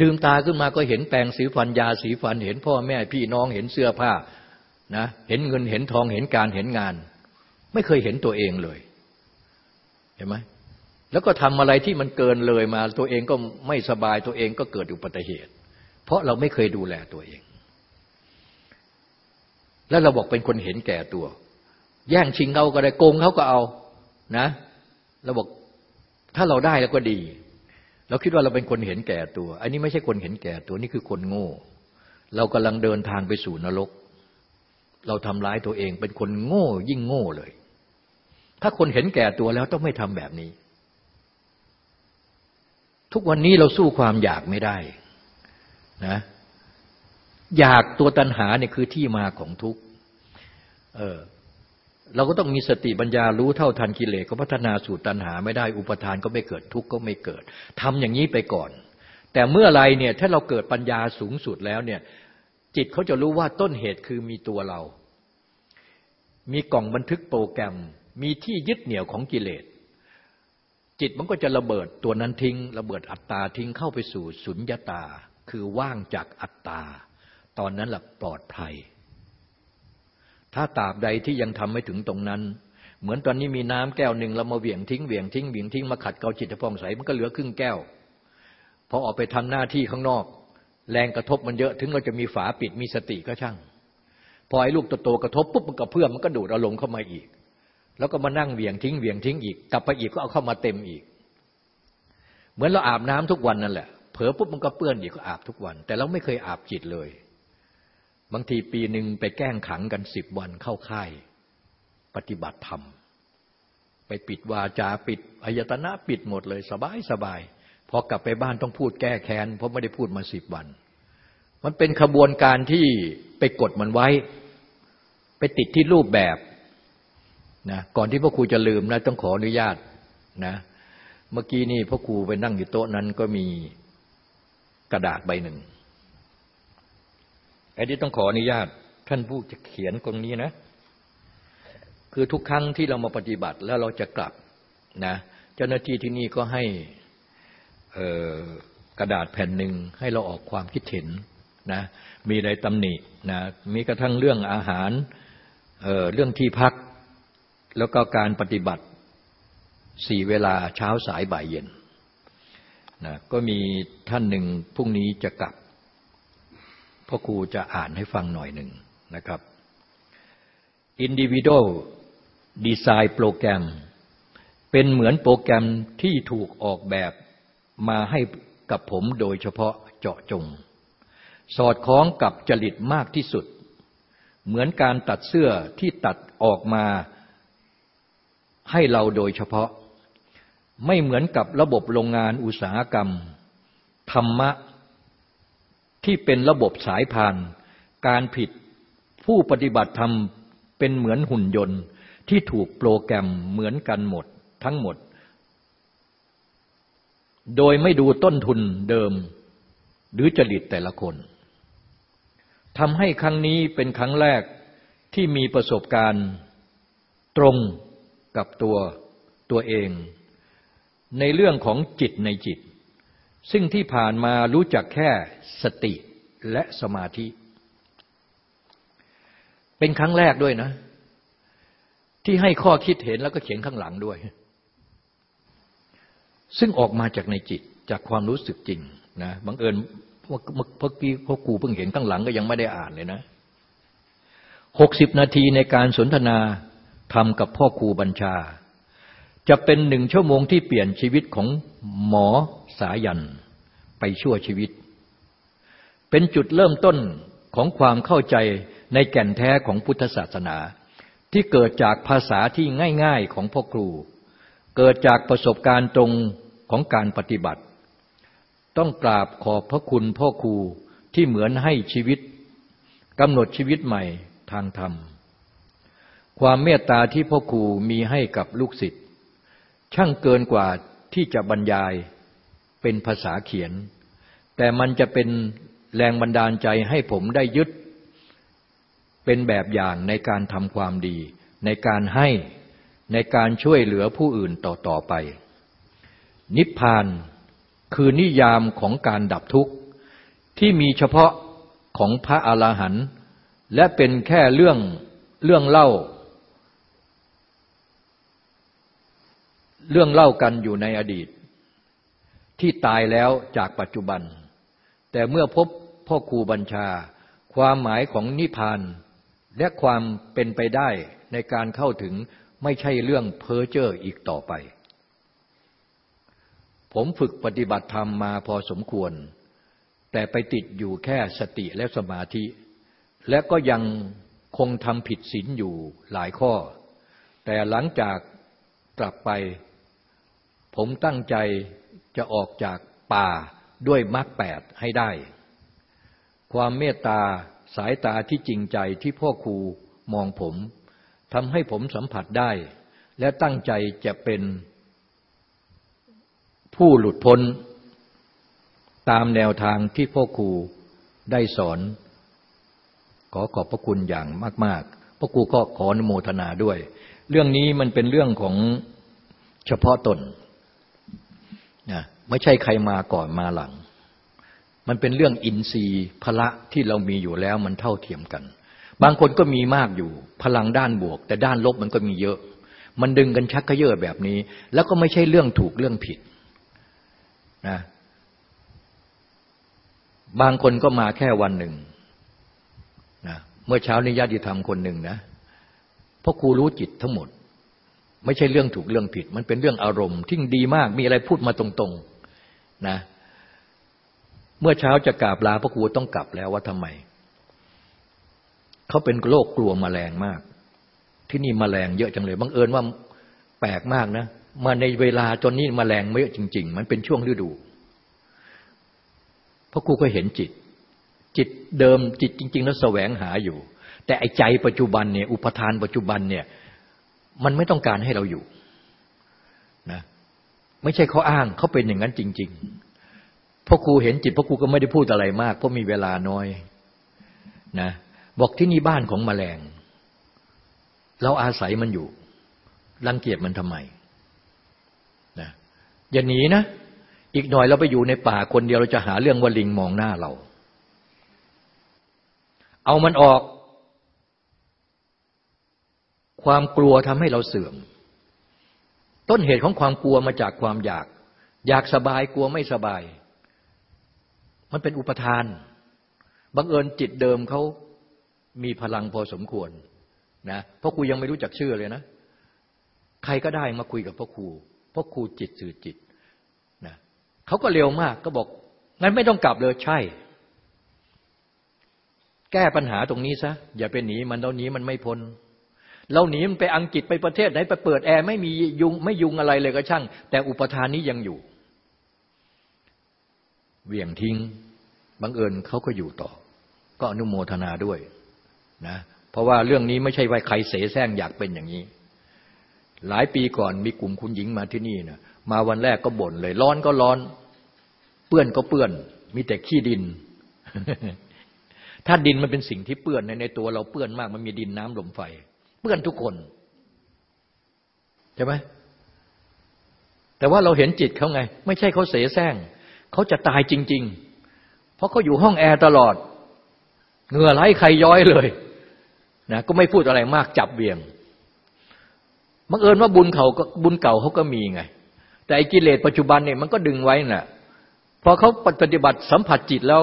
ลืมตาขึ้นมาก็เห็นแปรงสีฟันยาสีฟัน เห็นพ่อแม่พี่น้องเห็นเสื้อผ้านะเห็นเงินเห็นทองเห็นการเห็นงาน ไม่เคยเห็นตัวเองเลย เห็นไหมแล้วก็ทำอะไรที่มันเกินเลยมา ตัวเองก็ไม่สบายตัวเองก็เกิดอุบัติเหตุ เพราะเราไม่เคยดูแลตัวเอง แล้วเราบอกเป็นคนเห็นแก่ตัว แย่งชิงเขาก็ได้โกงเขาก็เอานะเราบอกถ้าเราได้แล้วก็ดี เราคิดว่าเราเป็นคนเห็นแก่ตัว อันนี้ไม่ใช่คนเห็นแก่ตัวนี่คือคนโง่ เรากำลังเดินทางไปสู่นรก เราทำร้ายตัวเองเป็นคนโง่ยิ่งโง่เลย ถ้าคนเห็นแก่ตัวแล้วต้องไม่ทำแบบนี้ ทุกวันนี้เราสู้ความอยากไม่ได้นะอยากตัวตัณหาเนี่ยคือที่มาของทุกเออ เราก็ต้องมีสติปัญญารู้เท่าทันกิเลสก็พัฒนาสู่ตัณหาไม่ได้อุปทานก็ไม่เกิดทุกข์ก็ไม่เกิดทำอย่างนี้ไปก่อน แต่เมื่อไรเนี่ยถ้าเราเกิดปัญญาสูงสุดแล้วเนี่ยจิตเขาจะรู้ว่าต้นเหตุคือมีตัวเรา มีกล่องบันทึกโปรแกรม มีที่ยึดเหนี่ยวของกิเลส จิตมันก็จะระเบิดตัวนั้นทิ้ง ระเบิดอัตตาทิ้งเข้าไปสู่สุญญาตา คือว่างจากอัตตา ตอนนั้นแหละปลอดภัย ถ้าตราบใดที่ยังทำไม่ถึงตรงนั้น เหมือนตอนนี้มีน้ำแก้วหนึ่งเรามาเหวี่ยงทิ้งเหวี่ยงทิ้งเหวี่ยงทิ้งมาขัดเกาจิตพองใสมันก็เหลือครึ่งแก้วพอออกไปทำหน้าที่ข้างนอก แรงกระทบมันเยอะถึงเราจะมีฝาปิดมีสติก็ช่าง พอไอ้ลูกโตๆกระทบปุ๊บมันก็เพื่อมมันก็ดูดอาลงเข้ามาอีก แล้วก็มานั่งเหวี่ยงทิ้งเหวี่ยงทิ้งอีกกลับไปอีกก็เอาเข้ามาเต็มอีก เหมือนเราอาบน้ำทุกวันนั่นแหละเผลอปุ๊บมันก็เปื้อนอีกก็อาบทุกวัน แต่เราไม่เคยอาบจิตเลย บางทีปีหนึ่งไปแกล้งขังกันสิบวันเข้าค่าย ปฏิบัติธรรม ไปปิดวาจาปิดอายตนะปิดหมดเลยสบายสบายพอกลับไปบ้านต้องพูดแก้แค้นเพราะไม่ได้พูดมาสิบวัน มันเป็นขบวนการที่ไปกดมันไว้ ไปติดที่รูปแบบนะก่อนที่พ่อครูจะลืมนะต้องขออนุญาตนะเมื่อกี้นี่พ่อครูไปนั่งอยู่โต๊ะนั้นก็มีกระดาษใบหนึ่ง ไอ้ที่ต้องขออนุญาตท่านผู้จะเขียนตรงนี้นะ คือทุกครั้งที่เรามาปฏิบัติแล้วเราจะกลับนะเจ้าหน้าที่ที่นี่ก็ให้กระดาษแผ่นหนึ่งให้เราออกความคิดเห็นนะมีอะไรตำหนินะมีกระทั่งเรื่องอาหารเเรื่องที่พัก แล้วก็การปฏิบัติสี่เวลาเช้าสายบ่ายเย็นนะก็มีท่านหนึ่งพรุ่งนี้จะกลับ พ่อครูจะอ่านให้ฟังหน่อยหนึ่งนะครับ Individual Design Program เป็นเหมือนโปรแกรมที่ถูกออกแบบมาให้กับผมโดยเฉพาะเจาะจง สอดคล้องกับจริตมากที่สุด เหมือนการตัดเสื้อที่ตัดออกมาให้เราโดยเฉพาะ ไม่เหมือนกับระบบโรงงานอุตสาหกรรม ธรรมะ ที่เป็นระบบสายพาน การผิดผู้ปฏิบัติธรรมเป็นเหมือนหุ่นยนต์ที่ถูกโปรแกรมเหมือนกันหมดทั้งหมด โดยไม่ดูต้นทุนเดิม หรือจริตแต่ละคนทำให้ครั้งนี้เป็นครั้งแรกที่มีประสบการณ์ตรงกับตัวตัวเอง ในเรื่องของจิตในจิต ซึ่งที่ผ่านมารู้จักแค่สติและสมาธิ เป็นครั้งแรกด้วยนะ ที่ให้ข้อคิดเห็นแล้วก็เขียนข้างหลังด้วย ซึ่งออกมาจากในจิตจากความรู้สึกจริงนะบังเอิญเมื่อกี้พ่อครูเพิ่งเห็นข้างหลังก็ยังไม่ได้อ่านเลยนะหกสิบนาทีในการสนทนาทำกับพ่อครูบัญชา จะเป็นหนึ่งชั่วโมงที่เปลี่ยนชีวิตของหมอสายันไปชั่วชีวิต เป็นจุดเริ่มต้นของความเข้าใจในแก่นแท้ของพุทธศาสนา ที่เกิดจากภาษาที่ง่ายๆของพ่อครู เกิดจากประสบการณ์ตรงของการปฏิบัติ ต้องกราบขอบพระคุณพ่อครูที่เหมือนให้ชีวิตกำหนดชีวิตใหม่ทางธรรม ความเมตตาที่พ่อครูมีให้กับลูกศิษย์ ช่างเกินกว่าที่จะบรรยายเป็นภาษาเขียน แต่มันจะเป็นแรงบันดาลใจให้ผมได้ยึด เป็นแบบอย่างในการทำความดี ในการให้ในการช่วยเหลือผู้อื่นต่อต่อไป นิพพานคือนิยามของการดับทุกข์ ที่มีเฉพาะของพระอรหันต์และเป็นแค่เรื่องเรื่องเล่า เรื่องเล่ากันอยู่ในอดีต ที่ตายแล้วจากปัจจุบัน แต่เมื่อพบพ่อครูบัญชา ความหมายของนิพพาน และความเป็นไปได้ในการเข้าถึงไม่ใช่เรื่องเพ้อเจ้ออีกต่อไป ผมฝึกปฏิบัติธรรมมาพอสมควร แต่ไปติดอยู่แค่สติและสมาธิ และก็ยังคงทำผิดศีลอยู่หลายข้อ แต่หลังจากกลับไป ผมตั้งใจจะออกจากป่าด้วยมรรคแปดให้ได้ ความเมตตาสายตาที่จริงใจที่พ่อครูมองผมทำให้ผมสัมผัสได้ และตั้งใจจะเป็นผู้หลุดพ้น ตามแนวทางที่พ่อครูได้สอน ขอขอบพระคุณอย่างมาก ๆ พ่อครูก็ขออนุโมทนาด้วย เรื่องนี้มันเป็นเรื่องของเฉพาะตน นะไม่ใช่ใครมาก่อนมาหลัง มันเป็นเรื่องอินทรีย์พละที่เรามีอยู่แล้วมันเท่าเทียมกัน บางคนก็มีมากอยู่พลังด้านบวก แต่ด้านลบมันก็มีเยอะ มันดึงกันชักกระเยอะแบบนี้ แล้วก็ไม่ใช่เรื่องถูกเรื่องผิดนะบางคนก็มาแค่วันหนึ่งนะเมื่อเช้านี้ญาติธรรมคนหนึ่งนะพราะครูรู้จิตทั้งหมด ไม่ใช่เรื่องถูกเรื่องผิด มันเป็นเรื่องอารมณ์ที่ดีมากมีอะไรพูดมาตรงๆนะ เมื่อเช้าจะกราบลาพระครูต้องกลับแล้วว่าทำไม เขาเป็นโรคกลัวมแมลงมาก ที่นี่มแมลงเยอะจังเลยบังเอิญว่าแปลกมากนะมาในเวลาจนนี้มแมลงเยอะจริง ๆ มันเป็นช่วงฤดู พระครูก็เห็นจิต จิตเดิมจิตจริง ๆ แล้วแสวงหาอยู่ แต่ไอ้ใจปัจจุบันเนี่ยอุปทานปัจจุบันเนี่ย มันไม่ต้องการให้เราอยู่นะไม่ใช่เขาอ้างเขาเป็นอย่างนั้นจริง ๆพ่อครูเห็นจิตพ่อครูก็ไม่ได้พูดอะไรมาก เพราะมีเวลาน้อยนะบอกที่นี่บ้านของแมลง เราอาศัยมันอยู่รังเกียจมันทำไมนะอย่าหนีนะ อีกหน่อยเราไปอยู่ในป่าคนเดียวเราจะหาเรื่องว่าลิงมองหน้าเรา เอามันออก ความกลัวทำให้เราเสื่อม ต้นเหตุของความกลัวมาจากความอยาก อยากสบายกลัวไม่สบาย มันเป็นอุปทาน บังเอิญจิตเดิมเขามีพลังพอสมควรนะเพราะครูยังไม่รู้จักชื่อเลยนะ ใครก็ได้มาคุยกับพ่อครูพ่อครูจิตสื่อจิตนะเขาก็เร็วมากก็บอก งั้นไม่ต้องกลับเลยใช่ แก้ปัญหาตรงนี้ซะอย่าไปหนีมันเราหนีมันไม่พ้น เราหนีมันไปอังกฤษไปประเทศไหนไปเปิดแอร์ไม่มียุงไม่ยุงอะไรเลยก็ช่าง แต่อุปทานนี้ยังอยู่เวี่ยงทิ้งบังเอิญเขาก็อยู่ต่อ ก็อนุโมทนาด้วยนะเพราะว่าเรื่องนี้ไม่ใช่ว่าใครเสแสร้งอยากเป็นอย่างนี้ หลายปีก่อนมีกลุ่มคุณหญิงมาที่นี่นะมาวันแรกก็บ่นเลย ร้อนก็ร้อน เปื้อนก็เปื้อน มีแต่ขี้ดิน ถ้าดินมันเป็นสิ่งที่เปื้อนในในตัวเราเปื้อนมากมันมีดินน้ำลมไฟ เปื้อนทุกคนใช่ไหมแต่ว่าเราเห็นจิตเขาไง ไม่ใช่เขาเสแสร้งเขาจะตายจริง ๆ เพราะเขาอยู่ห้องแอร์ตลอดเหงื่อไหลใครย้อยเลยนะก็ไม่พูดอะไรมากจับเบี่ยงบังเอิญว่าบุญเขาก็บุญเก่าเขาก็มีไง แต่ไอ้กิเลสปัจจุบันเนี่ยมันก็ดึงไว้น่ะพอเขาปฏิบัติสัมผัสจิตแล้ว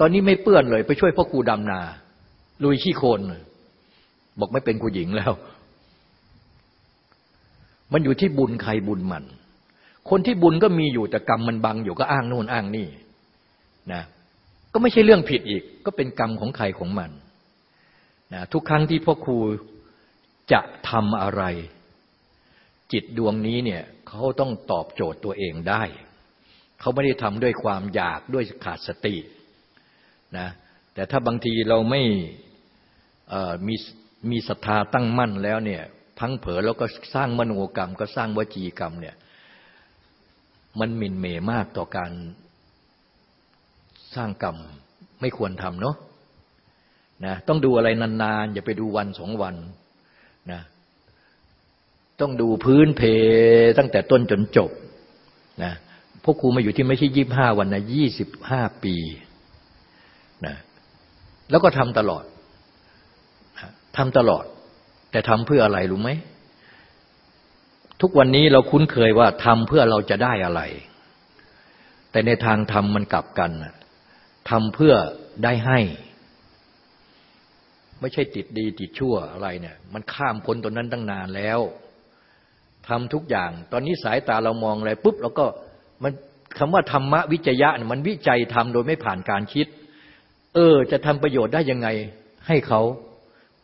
ตอนนี้ไม่เปื้อนเลย ไปช่วยพ่อครูดำนา ลุยขี้โคลน บอกไม่เป็นครูหญิงแล้ว มันอยู่ที่บุญใครบุญมัน คนที่บุญก็มีอยู่แต่กรรมมันบังอยู่ก็อ้างโน่นอ้างนี่นะก็ไม่ใช่เรื่องผิดอีก ก็เป็นกรรมของใครของมันนะทุกครั้งที่พ่อครูจะทำอะไร จิตดวงนี้เนี่ยเขาต้องตอบโจทย์ตัวเองได้ เขาไม่ได้ทำด้วยความอยากด้วยขาดสตินะแต่ถ้าบางทีเราไม่มี มีศรัทธาตั้งมั่นแล้วเนี่ย พังเผลอแล้วก็สร้างมโนกรรม ก็สร้างวจีกรรมเนี่ย มันหมิ่นเมมากต่อการสร้างกรรมไม่ควรทำเนาะนะต้องดูอะไรนานๆ อย่าไปดูวันสองวันนะต้องดูพื้นเพตั้งแต่ต้นจนจบนะพวกครูมาอยู่ที่ไม่ใช่ยี่บห้าวันนะยี่สิบห้าปีนะแล้วก็ทำตลอด ทำตลอด แต่ทำเพื่ออะไรรู้ไหม ทุกวันนี้เราคุ้นเคยว่าทำเพื่อเราจะได้อะไร แต่ในทางทำมันกลับกันทำเพื่อได้ให้ ไม่ใช่ติดดีติดชั่วอะไรเนี่ย มันข้ามพ้นตรงนั้นตั้งนานแล้วทำทุกอย่าง ตอนนี้สายตาเรามองอะไรปุ๊บเราก็มันคำว่าธรรมะวิจยะมันวิจัยทำโดยไม่ผ่านการคิด เออ จะทำประโยชน์ได้ยังไงให้เขา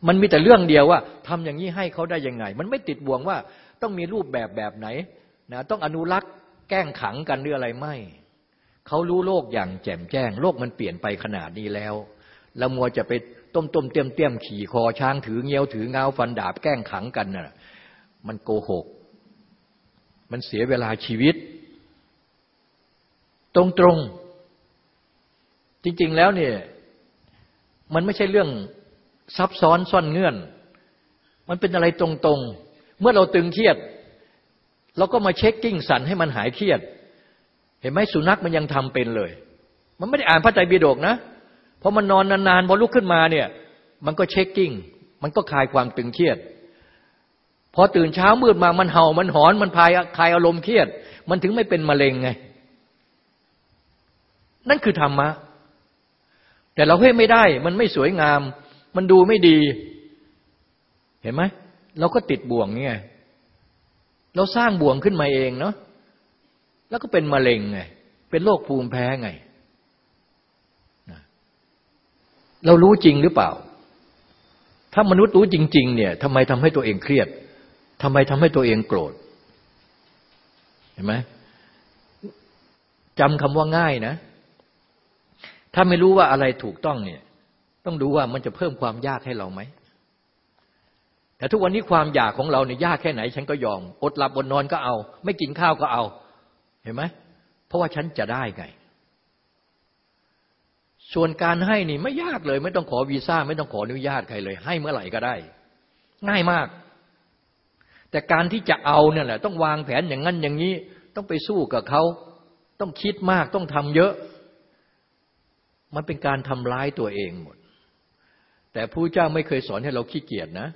มันมีแต่เรื่องเดียวว่าทำอย่างนี้ให้เขาได้ยังไง มันไม่ติดบ่วงว่าต้องมีรูปแบบแบบไหนนะต้องอนุรักษ์แกล้งขังกันหรืออะไรไม่เขารู้โลกอย่างแจ่มแจ้ง โลกมันเปลี่ยนไปขนาดนี้แล้วแล้วมัวจะไปต้มต้มเตี้ยมเตี้ยมขี่คอช้างถือเงี้ยวถือเงาฟันดาบแกล้งขังกันน่ะมันโกหก มันเสียเวลาชีวิต ตรงตรงจริง ๆ แล้วเนี่ย มันไม่ใช่เรื่อง ซับซ้อนซ่อนเงื่อน มันเป็นอะไรตรงๆ เมื่อเราตึงเครียด เราก็มาเช็คกิ้งสันให้มันหายเครียด เห็นไหมสุนัขมันยังทำเป็นเลย มันไม่ได้อ่านพระไตรปิฎกนะพอมันนอนนานๆพอลุกขึ้นมาเนี่ย มันก็เช็คกิ้ง มันก็คลายความตึงเครียด พอตื่นเช้ามืดมามันเห่ามันหอนมันพายคลายอารมณ์เครียด มันถึงไม่เป็นมะเร็งไง นั่นคือธรรมะแต่เราเฮ้ไม่ได้ มันไม่สวยงาม มันดูไม่ดี เห็นไหมเราก็ติดบ่วงนี่ไงเราสร้างบ่วงขึ้นมาเองเนาะแล้วก็เป็นมะเร็งไง เป็นโรคภูมิแพ้ไง เรารู้จริงหรือเปล่า ถ้ามนุษย์รู้จริง ๆ เนี่ยทำไมทำให้ตัวเองเครียดทำไมทำให้ตัวเองโกรธ เห็นไหมจำคำว่าง่ายนะ ถ้าไม่รู้ว่าอะไรถูกต้องเนี่ย ต้องดูว่ามันจะเพิ่มความยากให้เราไหม แต่ทุกวันนี้ความอยากของเราเนี่ยยากแค่ไหน ฉันก็ยอม อดหลับบนนอนก็เอา ไม่กินข้าวก็เอา เห็นไหม เพราะว่าฉันจะได้ไง ส่วนการให้นี่ไม่ยากเลย ไม่ต้องขอวีซ่า ไม่ต้องขออนุญาตใครเลย ให้เมื่อไหร่ก็ได้ ง่ายมาก แต่การที่จะเอาเนี่ยแหละ ต้องวางแผนอย่างนั้นอย่างนี้ ต้องไปสู้กับเขา ต้องคิดมาก ต้องทำเยอะ มันเป็นการทำร้ายตัวเองหมด แต่ผู้เจ้าไม่เคยสอนให้เราขี้เกียจนะ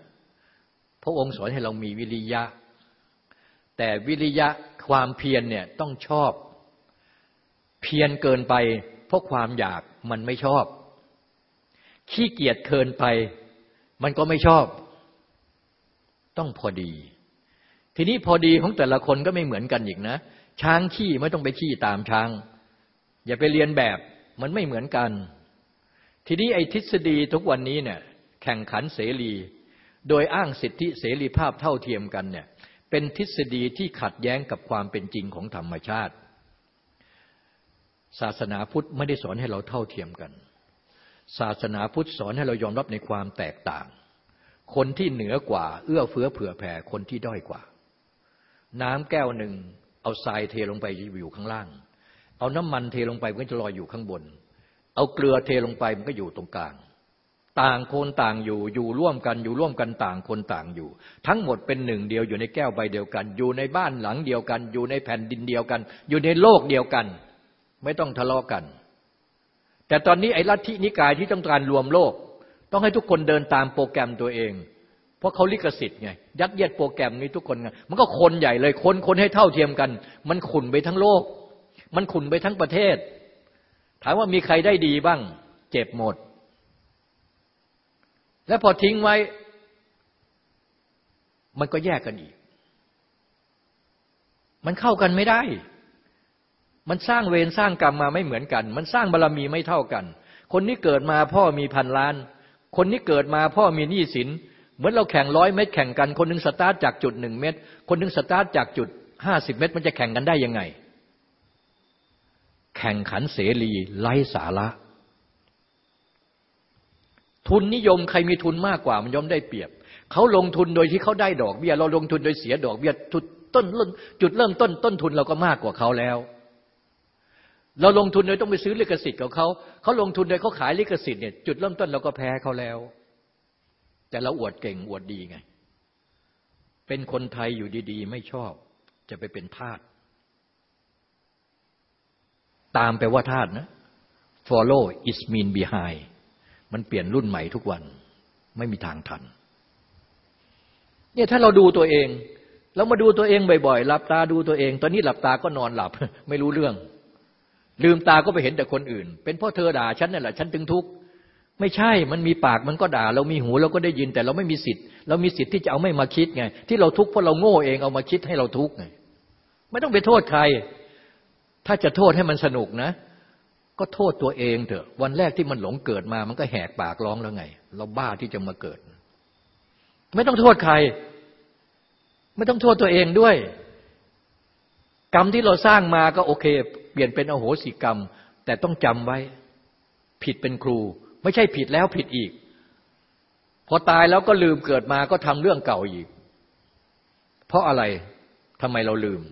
พระองค์สอนให้เรามีวิริยะ แต่วิริยะความเพียรเนี่ยต้องชอบ เพียรเกินไป เพราะความอยากมันไม่ชอบ ขี้เกียจเกินไป มันก็ไม่ชอบ ต้องพอดี ทีนี้พอดีของแต่ละคนก็ไม่เหมือนกันอีกนะ ช้างขี้ไม่ต้องไปขี้ตามช้าง อย่าไปเรียนแบบมันไม่เหมือนกัน ทีนี้ไอ้ทฤษฎีทุกวันนี้เนี่ยแข่งขันเสรี โดยอ้างสิทธิเสรีภาพเท่าเทียมกันเนี่ยเป็นทฤษฎีที่ขัดแย้งกับความเป็นจริงของธรรมชาติ ศาสนาพุทธไม่ได้สอนให้เราเท่าเทียมกัน ศาสนาพุทธสอนให้เรายอมรับในความแตกต่าง คนที่เหนือกว่า เอื้อเฟื้อเผื่อแผ่คนที่ด้อยกว่า น้ำแก้วหนึ่งเอาทรายเทลงไปอยู่ข้างล่าง เอาน้ำมันเทลงไปมันก็จะลอยอยู่ข้างบน เอาเกลือเทลงไปมันก็อยู่ตรงกลาง ต่างคนต่างอยู่อยู่ร่วมกันอยู่ร่วมกันต่างคนต่างอยู่ ทั้งหมดเป็นหนึ่งเดียวอยู่ในแก้วใบเดียวกัน อยู่ในบ้านหลังเดียวกัน อยู่ในแผ่นดินเดียวกัน อยู่ในโลกเดียวกัน ไม่ต้องทะเลาะกัน แต่ตอนนี้ไอ้ลัทธินิกายที่ต้องการรวมโลก ต้องให้ทุกคนเดินตามโปรแกรมตัวเอง เพราะเขาลิขสิทธิ์ไงยัดเยียดโปรแกรมนี้ทุกคนไงมันก็คนใหญ่เลยคนคนให้เท่าเทียมกัน มันขุนไปทั้งโลก มันขุนไปทั้งประเทศ ถามว่ามีใครได้ดีบ้าง เจ็บหมด แล้วพอทิ้งไว้ มันก็แยกกันอีก มันเข้ากันไม่ได้ มันสร้างเวรสร้างกรรมมาไม่เหมือนกัน มันสร้างบารรมีไม่เท่ากัน คนนี้เกิดมาพ่อมีพันล้าน คนนี้เกิดมาพ่อมีหนี้สิน เหมือนเราแข่งร้อยเมตรแข่งกัน คนหนึ่งสตาร์ทจากจุดหนึ่งเมตรคนหนึ่งสตาร์ทจากจุดห้าสิบเมตรมันจะแข่งกันได้ยังไง แข่งขันเสรีไร้สาระ ทุนนิยมใครมีทุนมากกว่ามันย่อมได้เปรียบ เขาลงทุนโดยที่เขาได้ดอกเบี้ยเราลงทุนโดยเสียดอกเบี้ยจุดต้นจุดเริ่มต้นต้นทุนเราก็มากกว่าเขาแล้ว เราลงทุนโดยต้องไปซื้อลิขสิทธิ์ของเขาเขาลงทุนโดยเขาขายลิขสิทธิ์เนี่ยจุดเริ่มต้นเราก็แพ้เขาแล้ว แต่เราอวดเก่งอวดดีไง เป็นคนไทยอยู่ดี ๆ ไม่ชอบจะไปเป็นทาส ตามไปว่าทาสนะ follow is mean behind มันเปลี่ยนรุ่นใหม่ทุกวัน ไม่มีทางทัน เนี่ยถ้าเราดูตัวเอง เรามาดูตัวเองบ่อยๆหลับตาดูตัวเอง ตอนนี้หลับตาก็นอนหลับ ไม่รู้เรื่อง ลืมตาก็ไปเห็นแต่คนอื่น เป็นเพราะเธอด่าฉันนั่นแหละฉันถึงทุกข์ไม่ใช่ มันมีปากมันก็ด่า เรามีหูเราก็ได้ยินแต่เราไม่มีสิทธิ์ เรามีสิทธิ์ที่จะเอาไม่มาคิดไง ที่เราทุกข์เพราะเราโง่เองเอามาคิดให้เราทุกข์ไง ไม่ต้องไปโทษใคร ถ้าจะโทษให้มันสนุกนะ ก็โทษตัวเองเถอะ วันแรกที่มันหลงเกิดมา มันก็แหกปากร้องแล้วไง เราบ้าที่จะมาเกิด ไม่ต้องโทษใคร ไม่ต้องโทษตัวเองด้วย กรรมที่เราสร้างมาก็โอเค เปลี่ยนเป็นอโหสิกรรม แต่ต้องจำไว้ ผิดเป็นครู ไม่ใช่ผิดแล้วผิดอีก พอตายแล้วก็ลืมเกิดมาก็ทำเรื่องเก่าอีก เพราะอะไรทำไมเราลืม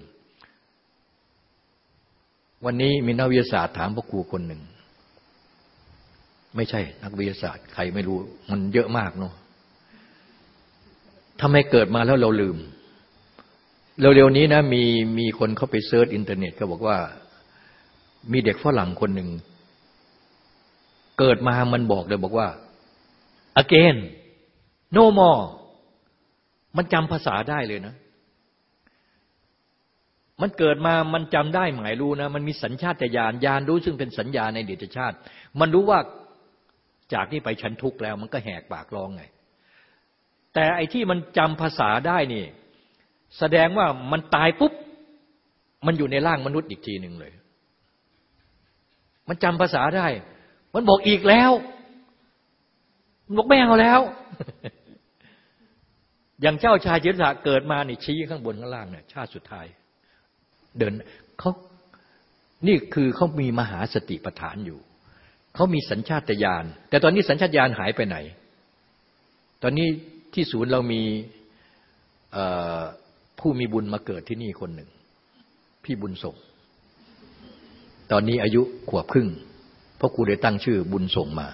วันนี้มีนักวิทยาศาสตร์ถามพ่อครูคนหนึ่ง ไม่ใช่ นักวิทยาศาสตร์ใครไม่รู้ มันเยอะมากเนาะทำไมเกิดมาแล้วเราลืม เร็วๆนี้นะ มีมีคนเข้าไป search อินเทอร์เน็ตก็บอกว่า มีเด็กฝรั่งคนหนึ่ง เกิดมามันบอกเลยบอกว่า again no more มันจำภาษาได้เลยนะ มันเกิดมามันจำได้หมายรู้นะ มันมีสัญชาตญาณญาณรู้ซึ่งเป็นสัญญาในอดีตชาติ มันรู้ว่าจากนี้ไปฉันทุกข์แล้ว มันก็แหกปากร้องไง แต่ไอ้ที่มันจำภาษาได้นี่ แสดงว่ามันตายปุ๊บ มันอยู่ในร่างมนุษย์อีกทีหนึ่งเลย มันจำภาษาได้ มันบอกอีกแล้วบอกไม่เอาแล้ว อย่างเจ้าชายจิตรเกิดมานี่ชี้ข้างบนข้างล่างเนี่ยชาติสุดท้าย เดินเขานี่คือเขามีมหาสติปัฏฐานอยู่ เขามีสัญชาตญาณ แต่ตอนนี้สัญชาตญาณหายไปไหน ตอนนี้ที่ศูนย์เรามีผู้มีบุญมาเกิดที่นี่คนหนึ่ง พี่บุญส่ง ตอนนี้อายุขวบครึ่งเพราะครูได้ตั้งชื่อบุญส่งมา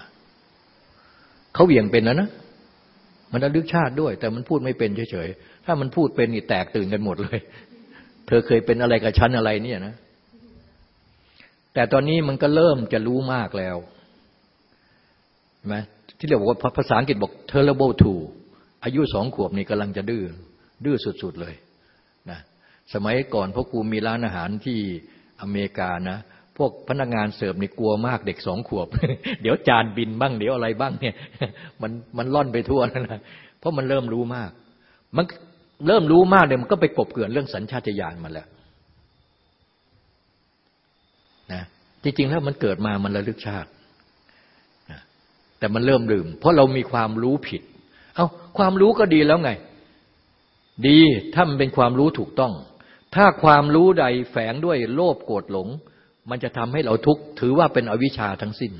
เขาเหวี่ยงเป็นนะนะ มันระลึกชาติด้วย แต่มันพูดไม่เป็นเฉยๆ ถ้ามันพูดเป็นนี่แตกตื่นกันหมดเลย เธอเคยเป็นอะไรกับฉันอะไรเนี่ยนะ แต่ตอนนี้มันก็เริ่มจะรู้มากแล้วใช่ไหมที่เรียกว่าภาษาอังกฤษบอก terrible to อายุสองขวบนี่กำลังจะดื้อ ดื้อสุด ๆ เลยนะสมัยก่อนพ่อครูมีร้านอาหารที่อเมริกานะพวกพนักงานเสิร์ฟนี่กลัวมากเด็กสองขวบ เดี๋ยวจานบินบ้างเดี๋ยวอะไรบ้างเนี่ย มันมันล่อนไปทั่วนะเพราะมันเริ่มรู้มาก มัน เริ่มรู้มากเนี่ยมันก็ไปกบเกลื่อนเรื่องสัญชาตญาณมาแล้วนะจริงๆแล้วมันเกิดมามันระลึกชาตินะแต่มันเริ่มลืม เพราะเรามีความรู้ผิด เอา้าความรู้ก็ดีแล้วไง ดีถ้ามันเป็นความรู้ถูกต้อง ถ้าความรู้ใดแฝงด้วยโลภโกรธหลง มันจะทำให้เราทุกข์ถือว่าเป็นอวิชชาทั้งสิ้น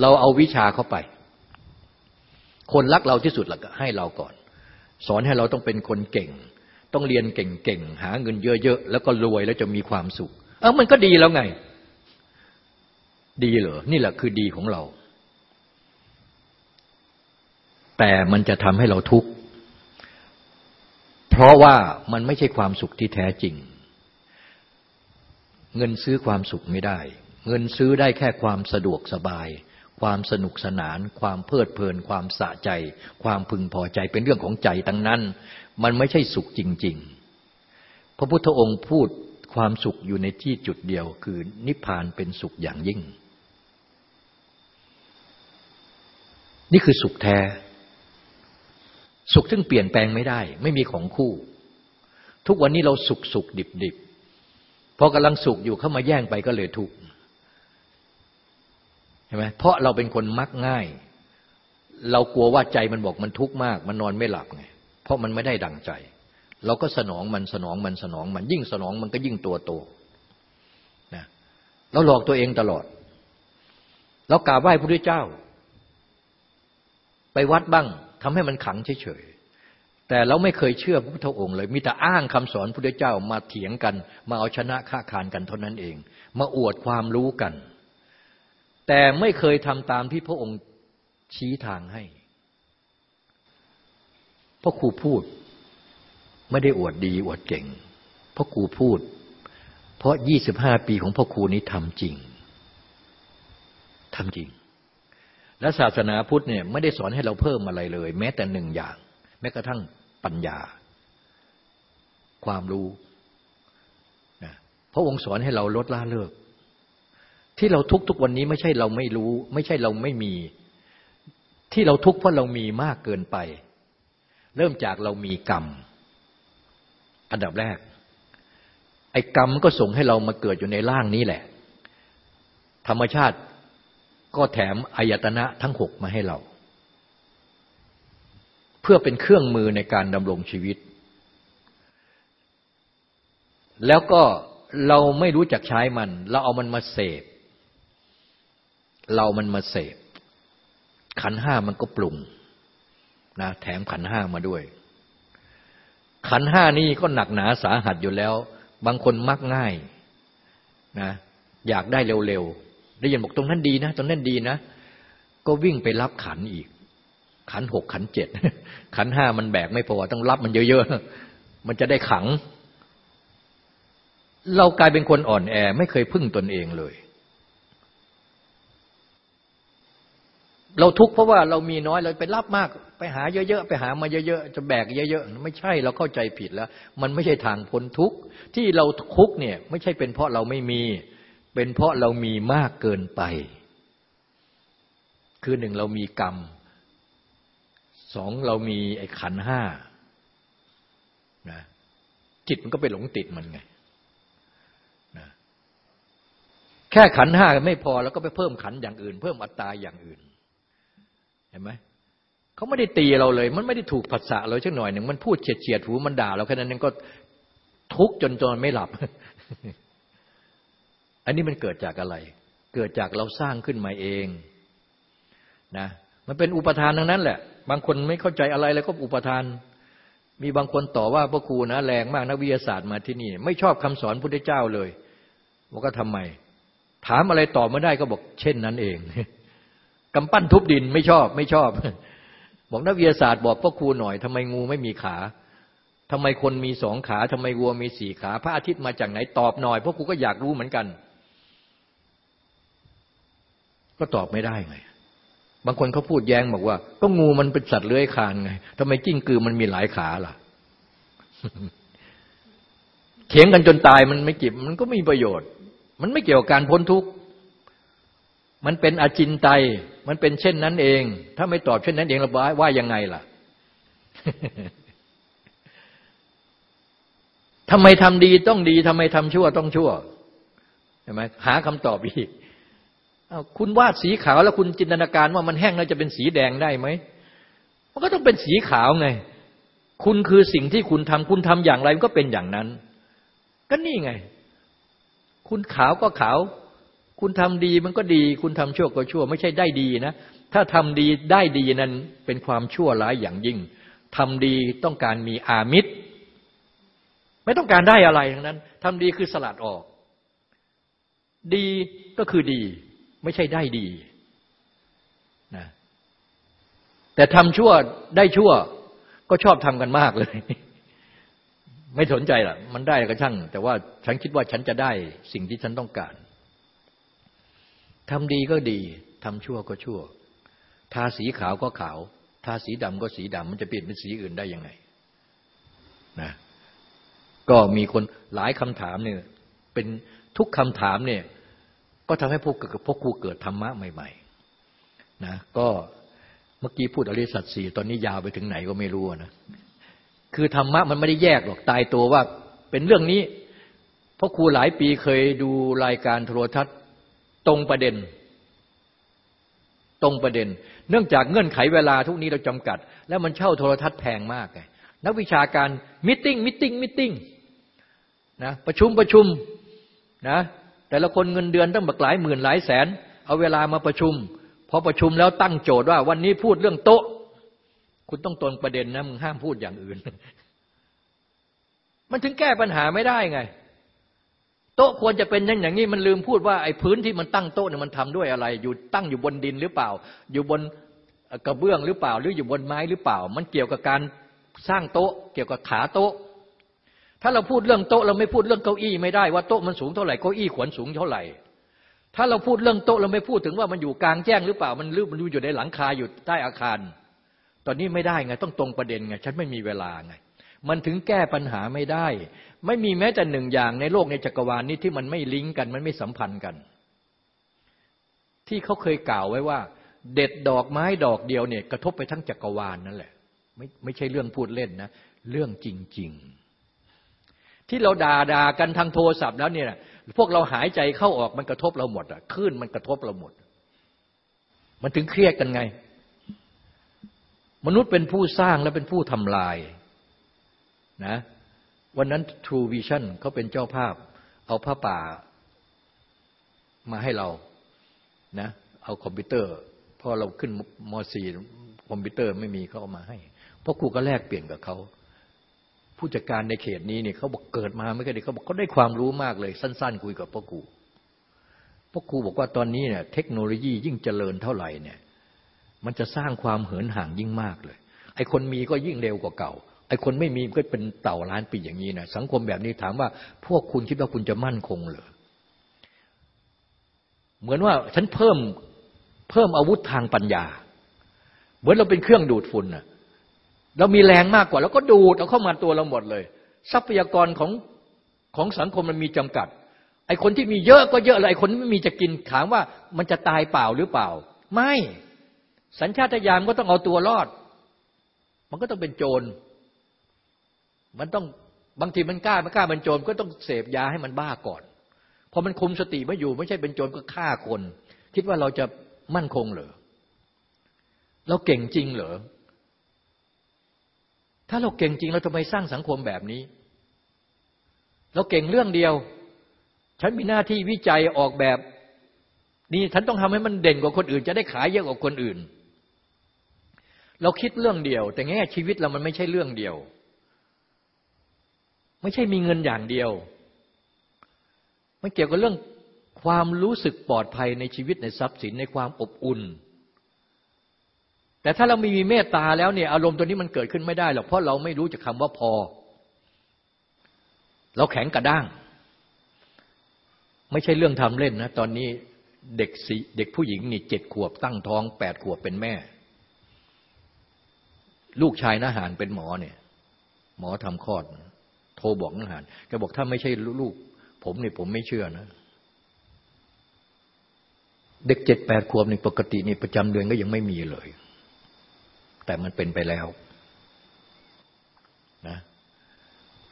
เราเอาวิชาเข้าไป คนรักเราที่สุดละก็ให้เราก่อน สอนให้เราต้องเป็นคนเก่ง ต้องเรียนเก่งๆ หาเงินเยอะๆ แล้วก็รวยแล้วจะมีความสุข เอ้ามันก็ดีแล้วไง ดีเหรอ นี่แหละคือดีของเรา แต่มันจะทำให้เราทุกข์ เพราะว่ามันไม่ใช่ความสุขที่แท้จริง เงินซื้อความสุขไม่ได้ เงินซื้อได้แค่ความสะดวกสบาย ความสนุกสนาน ความเพลิดเพลิน ความสะใจ ความพึงพอใจเป็นเรื่องของใจตั้งนั้น มันไม่ใช่สุขจริง ๆ พระพุทธองค์พูดความสุขอยู่ในที่จุดเดียวคือนิพพานเป็นสุขอย่างยิ่ง นี่คือสุขแท้ สุขซึ่งเปลี่ยนแปลงไม่ได้ ไม่มีของคู่ ทุกวันนี้เราสุขสุขดิบดิบพอกำลังสุขอยู่เข้ามาแย่งไปก็เลยทุกข์ ช่ไหมเพราะเราเป็นคนมักง่าย เรากลัวว่าใจมันบอกมันทุกข์มาก มันนอนไม่หลับไง เพราะมันไม่ได้ดังใจ เราก็สนองมันสนองมันสนองมันยิ่งสนองมันก็ยิ่งตัวโตนะเราหลอกตัวเองตลอด เรากราบไหว้พระพุทธเจ้า ไปวัดบ้างทำให้มันขังเฉยๆแต่เราไม่เคยเชื่อพระพุทธองค์เลย มีแต่อ้างคำสอนพระพุทธเจ้ามาเถียงกัน มาเอาชนะค้าคานกันเท่านั้นเอง มาอวดความรู้กัน แต่ไม่เคยทำตามที่พระองค์ชี้ทางให้พ่อครูพูดไม่ได้อวดดีอวดเก่งพ่อครูพูด เพราะยี่สิบห้าปีของพ่อครูนี้ทำจริงทำจริง และศาสนาพุทธเนี่ยไม่ได้สอนให้เราเพิ่มอะไรเลย แม้แต่หนึ่งอย่าง แม้กระทั่งปัญญา ความรู้นะพระองค์สอนให้เราลดละเลิก ที่เราทุกทุกวันนี้ไม่ใช่เราไม่รู้ ไม่ใช่เราไม่มี ที่เราทุกข์เพราะเรามีมากเกินไป เริ่มจากเรามีกรรม อันดับแรก ไอ้กรรมก็ส่งให้เรามาเกิดอยู่ในร่างนี้แหละ ธรรมชาติก็แถมอายตนะทั้งหกมาให้เรา เพื่อเป็นเครื่องมือในการดำรงชีวิต แล้วก็เราไม่รู้จักใช้มัน เราเอามันมาเสพ เรามันมาเสพขันห้ามันก็ปรุงนะแถมขันห้ามาด้วย ขันห้านี่ก็หนักหนาสาหัสอยู่แล้ว บางคนมักง่ายนะอยากได้เร็วๆได้ยินบอกตรงนั้นดีนะ ตรงนั้นดีนะ ก็วิ่งไปรับขันอีก ขันหกขันเจ็ดขันห้ามันแบกไม่พอต้องรับมันเยอะๆ มันจะได้ขัง เรากลายเป็นคนอ่อนแอ ไม่เคยพึ่งตนเองเลย เราทุกข์เพราะว่าเรามีน้อยเราไปรับมาก ไปหาเยอะๆไปหามาเยอะๆจะแบกเยอะๆไม่ใช่เราเข้าใจผิดแล้ว มันไม่ใช่ทางพ้นทุกข์ที่เราทุกข์เนี่ยไม่ใช่เป็นเพราะเราไม่มี เป็นเพราะเรามีมากเกินไป คือหนึ่งเรามีกรรมสองเรามีไอ้ขันห้านะจิตมันก็ไปหลงติดมันไงนะแค่ขันห้าไม่พอแล้วก็ไปเพิ่มขันอย่างอื่น เพิ่มอัตตาอย่างอื่น ห็นไหมเขาไม่ได้ตีเราเลย มันไม่ได้ถูกผัสสะเราชักหน่อยหนึ่งมันพูดเฉียดเฉียดหูมันด่าเราแค่นั้นก็ทุกจนจนไม่หลับ อันนี้มันเกิดจากอะไร เกิดจากเราสร้างขึ้นมาเองนะมันเป็นอุปทานทั้งนั้นแหละ บางคนไม่เข้าใจอะไรแล้วก็อุปทาน มีบางคนต่อว่าพระครูนะแรงมากนักวิทยาศาสตร์มาที่นี่ ไม่ชอบคำสอนพุทธเจ้าเลยบอกก็ทำไม ถามอะไรตอบไม่ได้ก็บอกเช่นนั้นเอง กำปั้นทุบดินไม่ชอบไม่ชอบ บอกนักวิทยาศาสตร์บอกพระครูหน่อยทำไมงูไม่มีขาทำไมคนมีสองขาทำไมวัวมีสี่ขา พระอาทิตย์มาจากไหนตอบหน่อยพระครูก็อยากรู้เหมือนกัน ก็ตอบไม่ได้ไง บางคนเขาพูดแย้งบอกว่า ก็งูมันเป็นสัตว์เลื้อยคลานไงทำไมจิ้งกือมันมีหลายขาล่ะเถียงกันจนตายมันไม่จิบมันก็มีประโยชน์ มันไม่เกี่ยวกับการพ้นทุกข์ มันเป็นอจินไตย มันเป็นเช่นนั้นเอง ถ้าไม่ตอบเช่นนั้นเองเรายว่ายังไงล่ะทำไมทำดีต้องดีทำไมทำชั่วต้องชั่วใช่ไหมหาคำตอบอีกคุณวาดสีขาวแล้วคุณจินตนาการว่ามันแห้งแล้วจะเป็นสีแดงได้ไหมมันก็ต้องเป็นสีขาวไง คุณคือสิ่งที่คุณทำคุณทำอย่างไรมันก็เป็นอย่างนั้น ก็นี่ไง คุณขาวก็ขาว คุณทำดีมันก็ดี คุณทำชั่วก็ชั่ว ไม่ใช่ได้ดีนะ ถ้าทำดีได้ดีนั้นเป็นความชั่วร้ายอย่างยิ่งทำดีต้องการมีอามิตร ไม่ต้องการได้อะไรทั้งนั้นทำดีคือสลัดออก ดีก็คือดี ไม่ใช่ได้ดีนะแต่ทำชั่วได้ชั่ว ก็ชอบทำกันมากเลย ไม่สนใจล่ะ มันได้ก็ช่าง แต่ว่าฉันคิดว่าฉันจะได้สิ่งที่ฉันต้องการ ทำดีก็ดีทำชั่วก็ชั่ว ทาสีขาวก็ขาว ทาสีดำก็สีดำมันจะเปลี่ยนเป็นสีอื่นได้ยังไงนะก็มีคนหลายคำถามเนี่ยเป็นทุกคำถามเนี่ยก็ทำให้พวกพวกครูเกิดธรรมะใหม่ๆนะก็เมื่อกี้พูดอริสัตสีตอนนี้ยาวไปถึงไหนก็ไม่รู้นะคือธรรมะมันไม่ได้แยกหรอกตายตัวว่าเป็นเรื่องนี้ เพราะครูหลายปีเคยดูรายการโทรทัศน์ ตรงประเด็น ตรงประเด็น เนื่องจากเงื่อนไขเวลาทุกนี้เราจำกัด แล้วมันเช่าโทรทัศน์แพงมากไงนักวิชาการมิ팅มิ팅มิ팅นะประชุมประชุมนะแต่ละคนเงินเดือนต้องบักหลายหมื่นหลายแสน เอาเวลามาประชุม พอประชุมแล้วตั้งโจทย์ว่า วันนี้พูดเรื่องโต๊ะ คุณต้องตรงประเด็นนะมึงห้ามพูดอย่างอื่น มันถึงแก้ปัญหาไม่ได้ไง โต๊ะควรจะเป็นอย่างอย่างนี้มันลืมพูดว่าไอ้พื้นที่มันตั้งโต๊ะเนี่ยมันทำด้วยอะไร อยู่ตั้งอยู่บนดินหรือเปล่า อยู่บนกระเบื้องหรือเปล่า หรืออยู่บนไม้หรือเปล่า มันเกี่ยวกับการสร้างโต๊ะ เกี่ยวกับขาโต๊ะ ถ้าเราพูดเรื่องโต๊ะเราไม่พูดเรื่องเก้าอี้ไม่ได้ว่าโต๊ะมันสูงเท่าไหร่เก้าอี้ขวนสูงเท่าไหร่ ถ้าเราพูดเรื่องโต๊ะเราไม่พูดถึงว่ามันอยู่กลางแจ้งหรือเปล่ามันรื้มันอยู่ในหลังคาอยู่ใต้อาคาร ตอนนี้ไม่ได้ไงต้องตรงประเด็นไงฉันไม่มีเวลาไง มันถึงแก้ปัญหาไม่ได้ ไม่มีแม้แต่หนึ่งอย่างในโลกในจักรวาลนี้ที่มันไม่ลิงก์กัน มันไม่สัมพันธ์กัน ที่เขาเคยกล่าวไว้ว่า เด็ดดอกไม้ดอกเดียวเนี่ย กระทบไปทั้งจักรวาลนั่นแหละ ไม่ไม่ใช่เรื่องพูดเล่นนะ เรื่องจริง ๆ ที่เราด่าด่ากันทางโทรศัพท์แล้วเนี่ยพวกเราหายใจเข้าออกมันกระทบเราหมดอะคลื่นมันกระทบเราหมด มันถึงเครียดกันไง มนุษย์เป็นผู้สร้างและเป็นผู้ทำลาย นะวันนั้น True Vision เขาเป็นเจ้าภาพ เอาผ้าป่ามาให้เรานะเอาคอมพิวเตอร์พอเราขึ้นม .4 คอมพิวเตอร์ไม่มีเขาเอามาให้เพราะครูก็แลกเปลี่ยนกับเขาผู้จัดการในเขตนี้เนี่ยเขาบอกเกิดมาไม่เคยได้เขาบอกเขาได้ความรู้มากเลย สั้น ๆ คุยกับพ่อครูพ่อครูบอกว่าตอนนี้เนี่ยเทคโนโลยียิ่งเจริญเท่าไหร่เนี่ย มันจะสร้างความเหินห่างยิ่งมากเลย ไอ้คนมีก็ยิ่งเร็วกว่าเก่า คนไม่มีก็เป็นเต่าล้านปีอย่างนี้นะสังคมแบบนี้ถามว่า พวกคุณคิดว่าคุณจะมั่นคงเหรอเหมือนว่าฉันเพิ่มเพิ่มอาวุธทางปัญญา เหมือนเราเป็นเครื่องดูดฝุ่นน่ะเรามีแรงมากกว่า แล้วก็ดูดเอาเข้ามาตัวเราหมดเลย ทรัพยากรของของสังคมมันมีจำกัด ไอ้คนที่มีเยอะก็เยอะเลยไอ้คนไม่มีจะกินถามว่ามันจะตายเปล่าหรือเปล่า ไม่สัญชาตญาณก็ต้องเอาตัวรอด มันก็ต้องเป็นโจร มันต้องบางทีมันกล้าไม่กล้าเป็นโจรก็ต้องเสพยาให้มันบ้าก่อนพอมันคุมสติไม่อยู่ ไม่ใช่เป็นโจรก็ฆ่าคน คิดว่าเราจะมั่นคงเหรอเราเก่งจริงเหรอถ้าเราเก่งจริงเราทำไมสร้างสังคมแบบนี้ เราเก่งเรื่องเดียว ฉันมีหน้าที่วิจัยออกแบบ นี่ฉันต้องทำให้มันเด่นกว่าคนอื่น จะได้ขายเยอะกว่าคนอื่น เราคิดเรื่องเดียว แต่แง่ชีวิตเรามันไม่ใช่เรื่องเดียว ไม่ใช่มีเงินอย่างเดียว มันเกี่ยวกับเรื่องความรู้สึกปลอดภัยในชีวิตในทรัพย์สินในความอบอุ่น แต่ถ้าเราม่มีเมตตาแล้วเนี่ยอารมณ์ตัวนี้มันเกิดขึ้นไม่ได้หรอกเพราะเราไม่รู้จักคำว่าพอ เราแข็งกระด้าง ไม่ใช่เรื่องทำเล่นนะ ตอนนี้เด็กสีเด็กผู้หญิงนี่เจ็ดขวบตั้งท้องแปดขวบเป็นแม่ ลูกชายนหารเป็นหมอเนี่ย หมอทำคลอด รบอกนหารแกบอกถ้าไม่ใช่ลูก ผมเนี่ยผมไม่เชื่อนะ เด็กเจ็ดแปดขวบนี่ปกตินี่ประจำเดือนก็ยังไม่มีเลย แต่มันเป็นไปแล้วนะ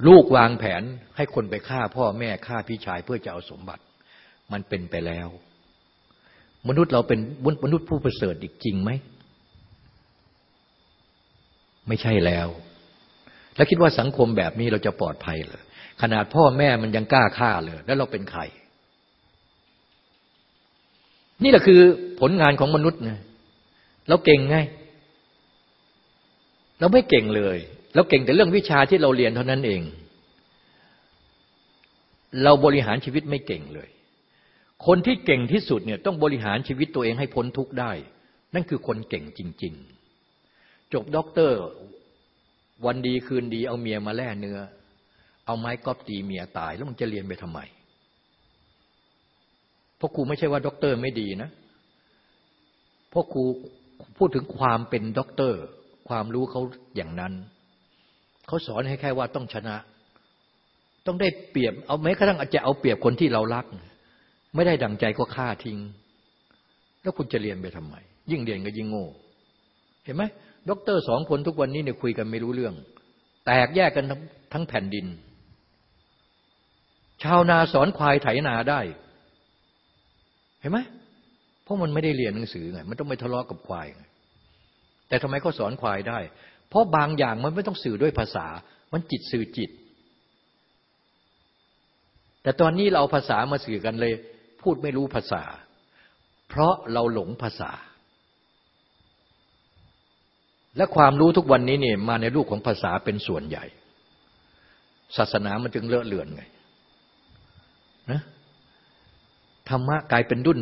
ลูกวางแผนให้คนไปฆ่าพ่อแม่ฆ่าพี่ชายเพื่อจะเอาสมบัติ มันเป็นไปแล้ว มนุษย์เราเป็นมนุษย์ผู้ประเสริฐอีกจริงไหม ไม่ใช่แล้ว แล้วคิดว่าสังคมแบบนี้เราจะปลอดภัยเหรอขนาดพ่อแม่มันยังกล้าฆ่าเลยแล้วเราเป็นใคร นี่แหละคือผลงานของมนุษย์ไงเราเก่งไง เราไม่เก่งเลยเราเก่งแต่เรื่องวิชาที่เราเรียนเท่านั้นเอง เราบริหารชีวิตไม่เก่งเลย คนที่เก่งที่สุดเนี่ยต้องบริหารชีวิตตัวเองให้พ้นทุกข์ได้ นั่นคือคนเก่งจริง ๆ จบด็อกเตอร์ วันดีคืนดีเอาเมียมาแล่เนื้อ เอาไม้กอล์ฟตีเมียตาย แล้วมึงจะเรียนไปทำไม เพราะครูไม่ใช่ว่าด็อกเตอร์ไม่ดีนะ เพราะครูพูดถึงความเป็นด็อกเตอร์ ความรู้เขาอย่างนั้น เขาสอนให้แค่ว่าต้องชนะ ต้องได้เปรียบ เอาแม้กระทั่งอาจจะเอาเปรียบคนที่เรารัก ไม่ได้ดังใจก็ฆ่าทิ้ง แล้วคุณจะเรียนไปทำไม ยิ่งเรียนก็ยิ่งโง่ เห็นไหม ด็อกเตอร์สองคนทุกวันนี้เนี่ยคุยกันไม่รู้เรื่อง แตกแยกกันทั้งแผ่นดิน ชาวนาสอนควายไถนาได้ เห็นไหมเพราะมันไม่ได้เรียนหนังสือไงมันต้องไม่ทะเลาะกับควายไงแต่ทำไมเขาสอนควายได้ เพราะบางอย่างมันไม่ต้องสื่อด้วยภาษา มันจิตสื่อจิต แต่ตอนนี้เราภาษามาสื่อกันเลย พูดไม่รู้ภาษา เพราะเราหลงภาษา และความรู้ทุกวันนี้เนี่ยมาในรูปของภาษาเป็นส่วนใหญ่ ศาสนามันจึงเลอะเลือนไงนะธรรมะกลายเป็นดุน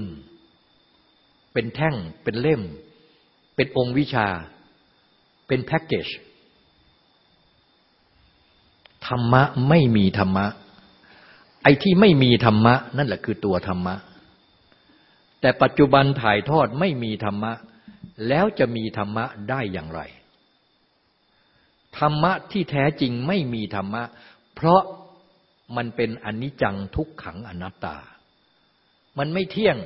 เป็นแท่ง เป็นเล่ม เป็นองค์วิชา เป็นแพ็กเกจ ธรรมะไม่มีธรรมะ ไอ้ที่ไม่มีธรรมะ นั่นแหละคือตัวธรรมะ แต่ปัจจุบันถ่ายทอดไม่มีธรรมะ แล้วจะมีธรรมะได้อย่างไร ธรรมะที่แท้จริงไม่มีธรรมะ เพราะมันเป็นอนิจจังทุกขังอนัตตา มันไม่เที่ยง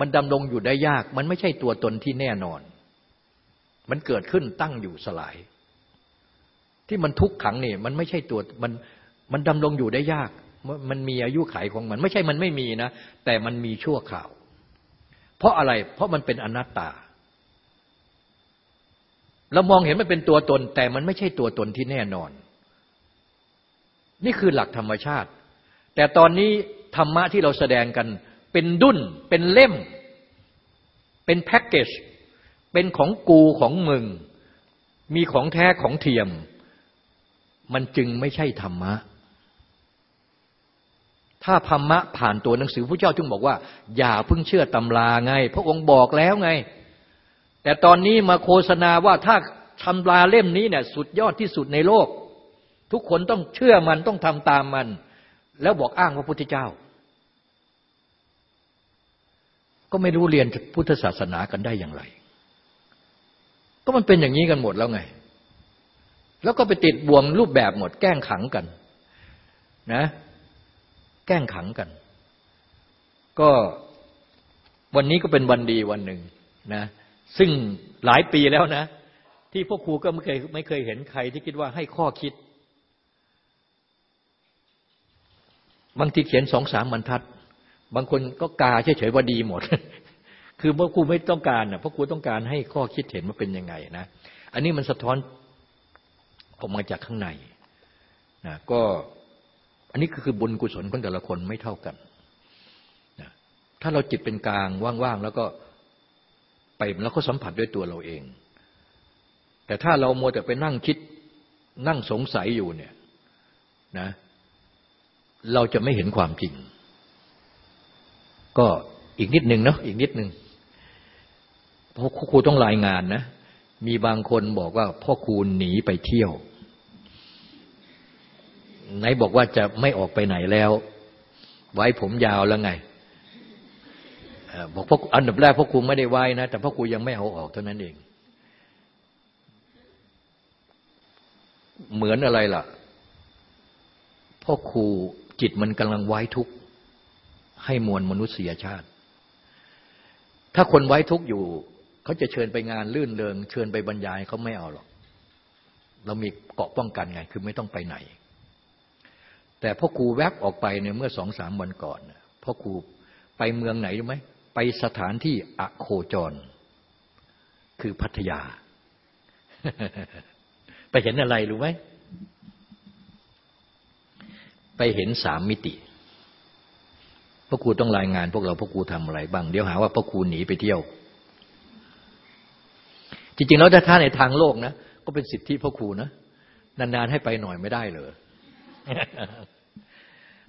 มันดำรงอยู่ได้ยาก มันไม่ใช่ตัวตนที่แน่นอน มันเกิดขึ้นตั้งอยู่สลาย ที่มันทุกขังนี่มันไม่ใช่ตัวมันมันดำรงอยู่ได้ยาก มันมีอายุขัยของมัน ไม่ใช่มันไม่มีนะ แต่มันมีชั่วข่าว เพราะอะไร เพราะมันเป็นอนัตตา เรามองเห็นมันเป็นตัวตน แต่มันไม่ใช่ตัวตนที่แน่นอน นี่คือหลักธรรมชาติ แต่ตอนนี้ธรรมะที่เราแสดงกัน เป็นดุนเป็นเล่ม เป็นแพ็กเกจเป็นของกูของมึง มีของแท้ของเทียม มันจึงไม่ใช่ธรรมะ ถ้าธรรมะผ่านตัวหนังสือพระเจ้าจึงบอกว่า อย่าเพิ่งเชื่อตำราไง พระองค์บอกแล้วไง แต่ตอนนี้มาโฆษณาว่าถ้าทำราเล่มนี้เนี่ยสุดยอดที่สุดในโลก ทุกคนต้องเชื่อมันต้องทำตามมัน แล้วบอกอ้างว่าพุทธเจ้า ก็ไม่รู้เรียนพุทธศาสนากันได้อย่างไร ก็มันเป็นอย่างนี้กันหมดแล้วไง แล้วก็ไปติดบ่วงรูปแบบหมด แกล้งขังกัน นะ แกล้งขังกัน ก็วันนี้ก็เป็นวันดีวันหนึ่งนะ ซึ่งหลายปีแล้วนะ ที่พวกครูก็ไม่เคยไม่เคยเห็นใครที่คิดว่าให้ข้อคิด บางทีเขียนสองสามบรรทัด บางคนก็กาเฉยๆว่าดีหมด คือเมื่อครูไม่ต้องการนะพราะครูต้องการให้ข้อคิดเห็นว่าเป็นยังไงนะ อันนี้มันสะท้อนออกมาจากข้างในนะก็อันนี้คือบุญกุศลของแต่ละคนไม่เท่ากันนะถ้าเราจิตเป็นกลางว่างๆแล้วก็ ไปแล้วก็สัมผัสด้วยตัวเราเอง แต่ถ้าเราโมแต่ไปนั่งคิดนั่งสงสัยอยู่เนี่ยนะเราจะไม่เห็นความจริง ก็อีกนิดหนึ่งเนาะอีกนิดหนึ่งเพราะครูต้องรายงานนะ มีบางคนบอกว่าพ่อครูหนีไปเที่ยว ไหนบอกว่าจะไม่ออกไปไหนแล้ว ไว้ผมยาวแล้วไง บอกพ่ออันดับแรกพ่อครูไม่ได้ไว้นะ แต่พ่อครูยังไม่เอาออกเท่านั้นเอง เหมือนอะไรล่ะ พ่อครูจิตมันกำลังไว้ทุกข์ให้มวลมนุษยชาติ ถ้าคนไว้ทุกข์อยู่ เขาจะเชิญไปงานลื่นเริงเชิญไปบรรยายเขาไม่เอาหรอก เรามีเกาะป้องกันไง คือไม่ต้องไปไหน แต่พ่อครูแวบออกไปเนี่ยเมื่อสองสามวันก่อนพ่อครูไปเมืองไหนรู้ไหม ไปสถานที่อโคจร คือพัทยา ไปเห็นอะไรรู้ไหม ไปเห็นสามมิติพ่อครูต้องรายงานพวกเราพ่อครูทำอะไรบ้าง เดี๋ยวหาว่าพ่อครูหนีไปเที่ยว จริงๆแล้วถ้าในทางโลกนะ ก็เป็นสิทธิพ่อครูนะ นานๆให้ไปหน่อยไม่ได้เลย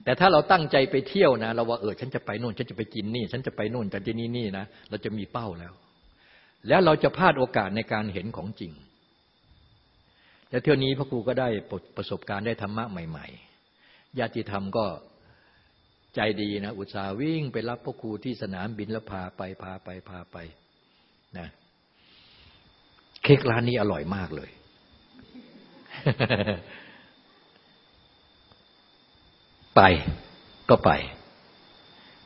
แต่ถ้าเราตั้งใจไปเที่ยวนะ เราว่าเออฉันจะไปโน่น ฉันจะไปกินนี่ ฉันจะไปโน่นจะที่นี่นี่นะเราจะมีเป้าแล้ว แล้วเราจะพลาดโอกาสในการเห็นของจริง แล้วเที่ยวนี้พระครูก็ได้ประสบการณ์ได้ธรรมะใหม่ ๆ ญาติธรรมก็ใจดีนะ อุตส่าห์วิ่งไปรับพ่อครูที่สนามบินแล้วพาไปพาไปพาไปนะเค้กร้านนี้อร่อยมากเลย ไปก็ไป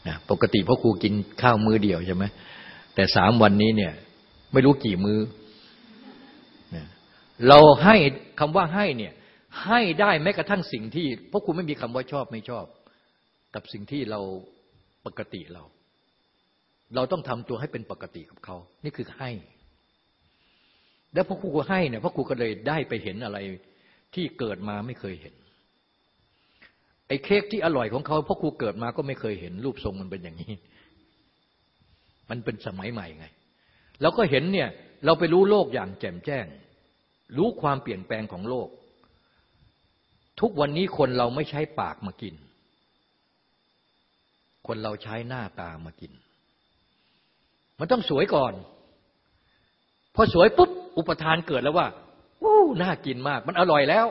นะปกติพ่อครูกินข้าวมือเดียวใช่ไหมแต่สามวันนี้เนี่ย ไม่รู้กี่มือนะเราให้คำว่าให้เนี่ย ให้ได้แม้กระทั่งสิ่งที่พราะคุณไม่มีคำว่าชอบไม่ชอบ กับสิ่งที่เราปกติเรา เราต้องทำตัวให้เป็นปกติกับเขา นี่คือให้ แล้วพระครูก็ให้เนี่ยพระครูก็เลยได้ไปเห็นอะไรที่เกิดมาไม่เคยเห็น อ้เค้กที่อร่อยของเขาพระครูเกิดมาก็ไม่เคยเห็นรูปทรงมันเป็นอย่างนี้ มันเป็นสมัยใหม่ไงเราก็เห็นเนี่ยเราไปรู้โลกอย่างแจ่มแจ้ง รู้ความเปลี่ยนแปลงของโลก ทุกวันนี้คนเราไม่ใช้ปากมากิน คนเราใช้หน้าตามากิน มันต้องสวยก่อน พอสวยปุ๊บ อุปทานเกิดแล้วว่าอู้น่ากินมาก มันอร่อยแล้ว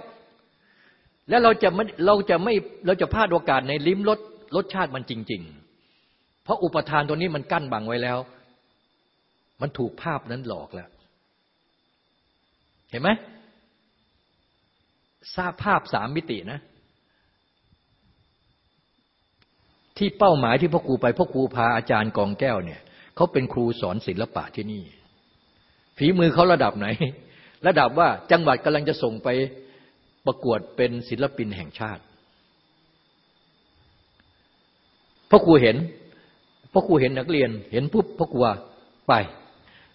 แล้วเราจะไม่เราจะไม่เราจะพลาดโอกาสในลิ้มรสรสชาติมันจริง ๆ เพราะอุปทานตัวนี้มันกั้นบังไว้แล้ว มันถูกภาพนั้นหลอกแล้ว เห็นไหมทราบภาพสามมิตินะ ที่เป้าหมายที่พ่อครูไปพ่อครูพาอาจารย์กองแก้วเนี่ยเขาเป็นครูสอนศิลปะที่นี่ฝีมือเขาระดับไหน ระดับว่าจังหวัดกำลังจะส่งไป ประกวดเป็นศิลปินแห่งชาติพ่อครูเห็นพ่อครูเห็นนักเรียน เห็นปุ๊บพ่อครูว่าไป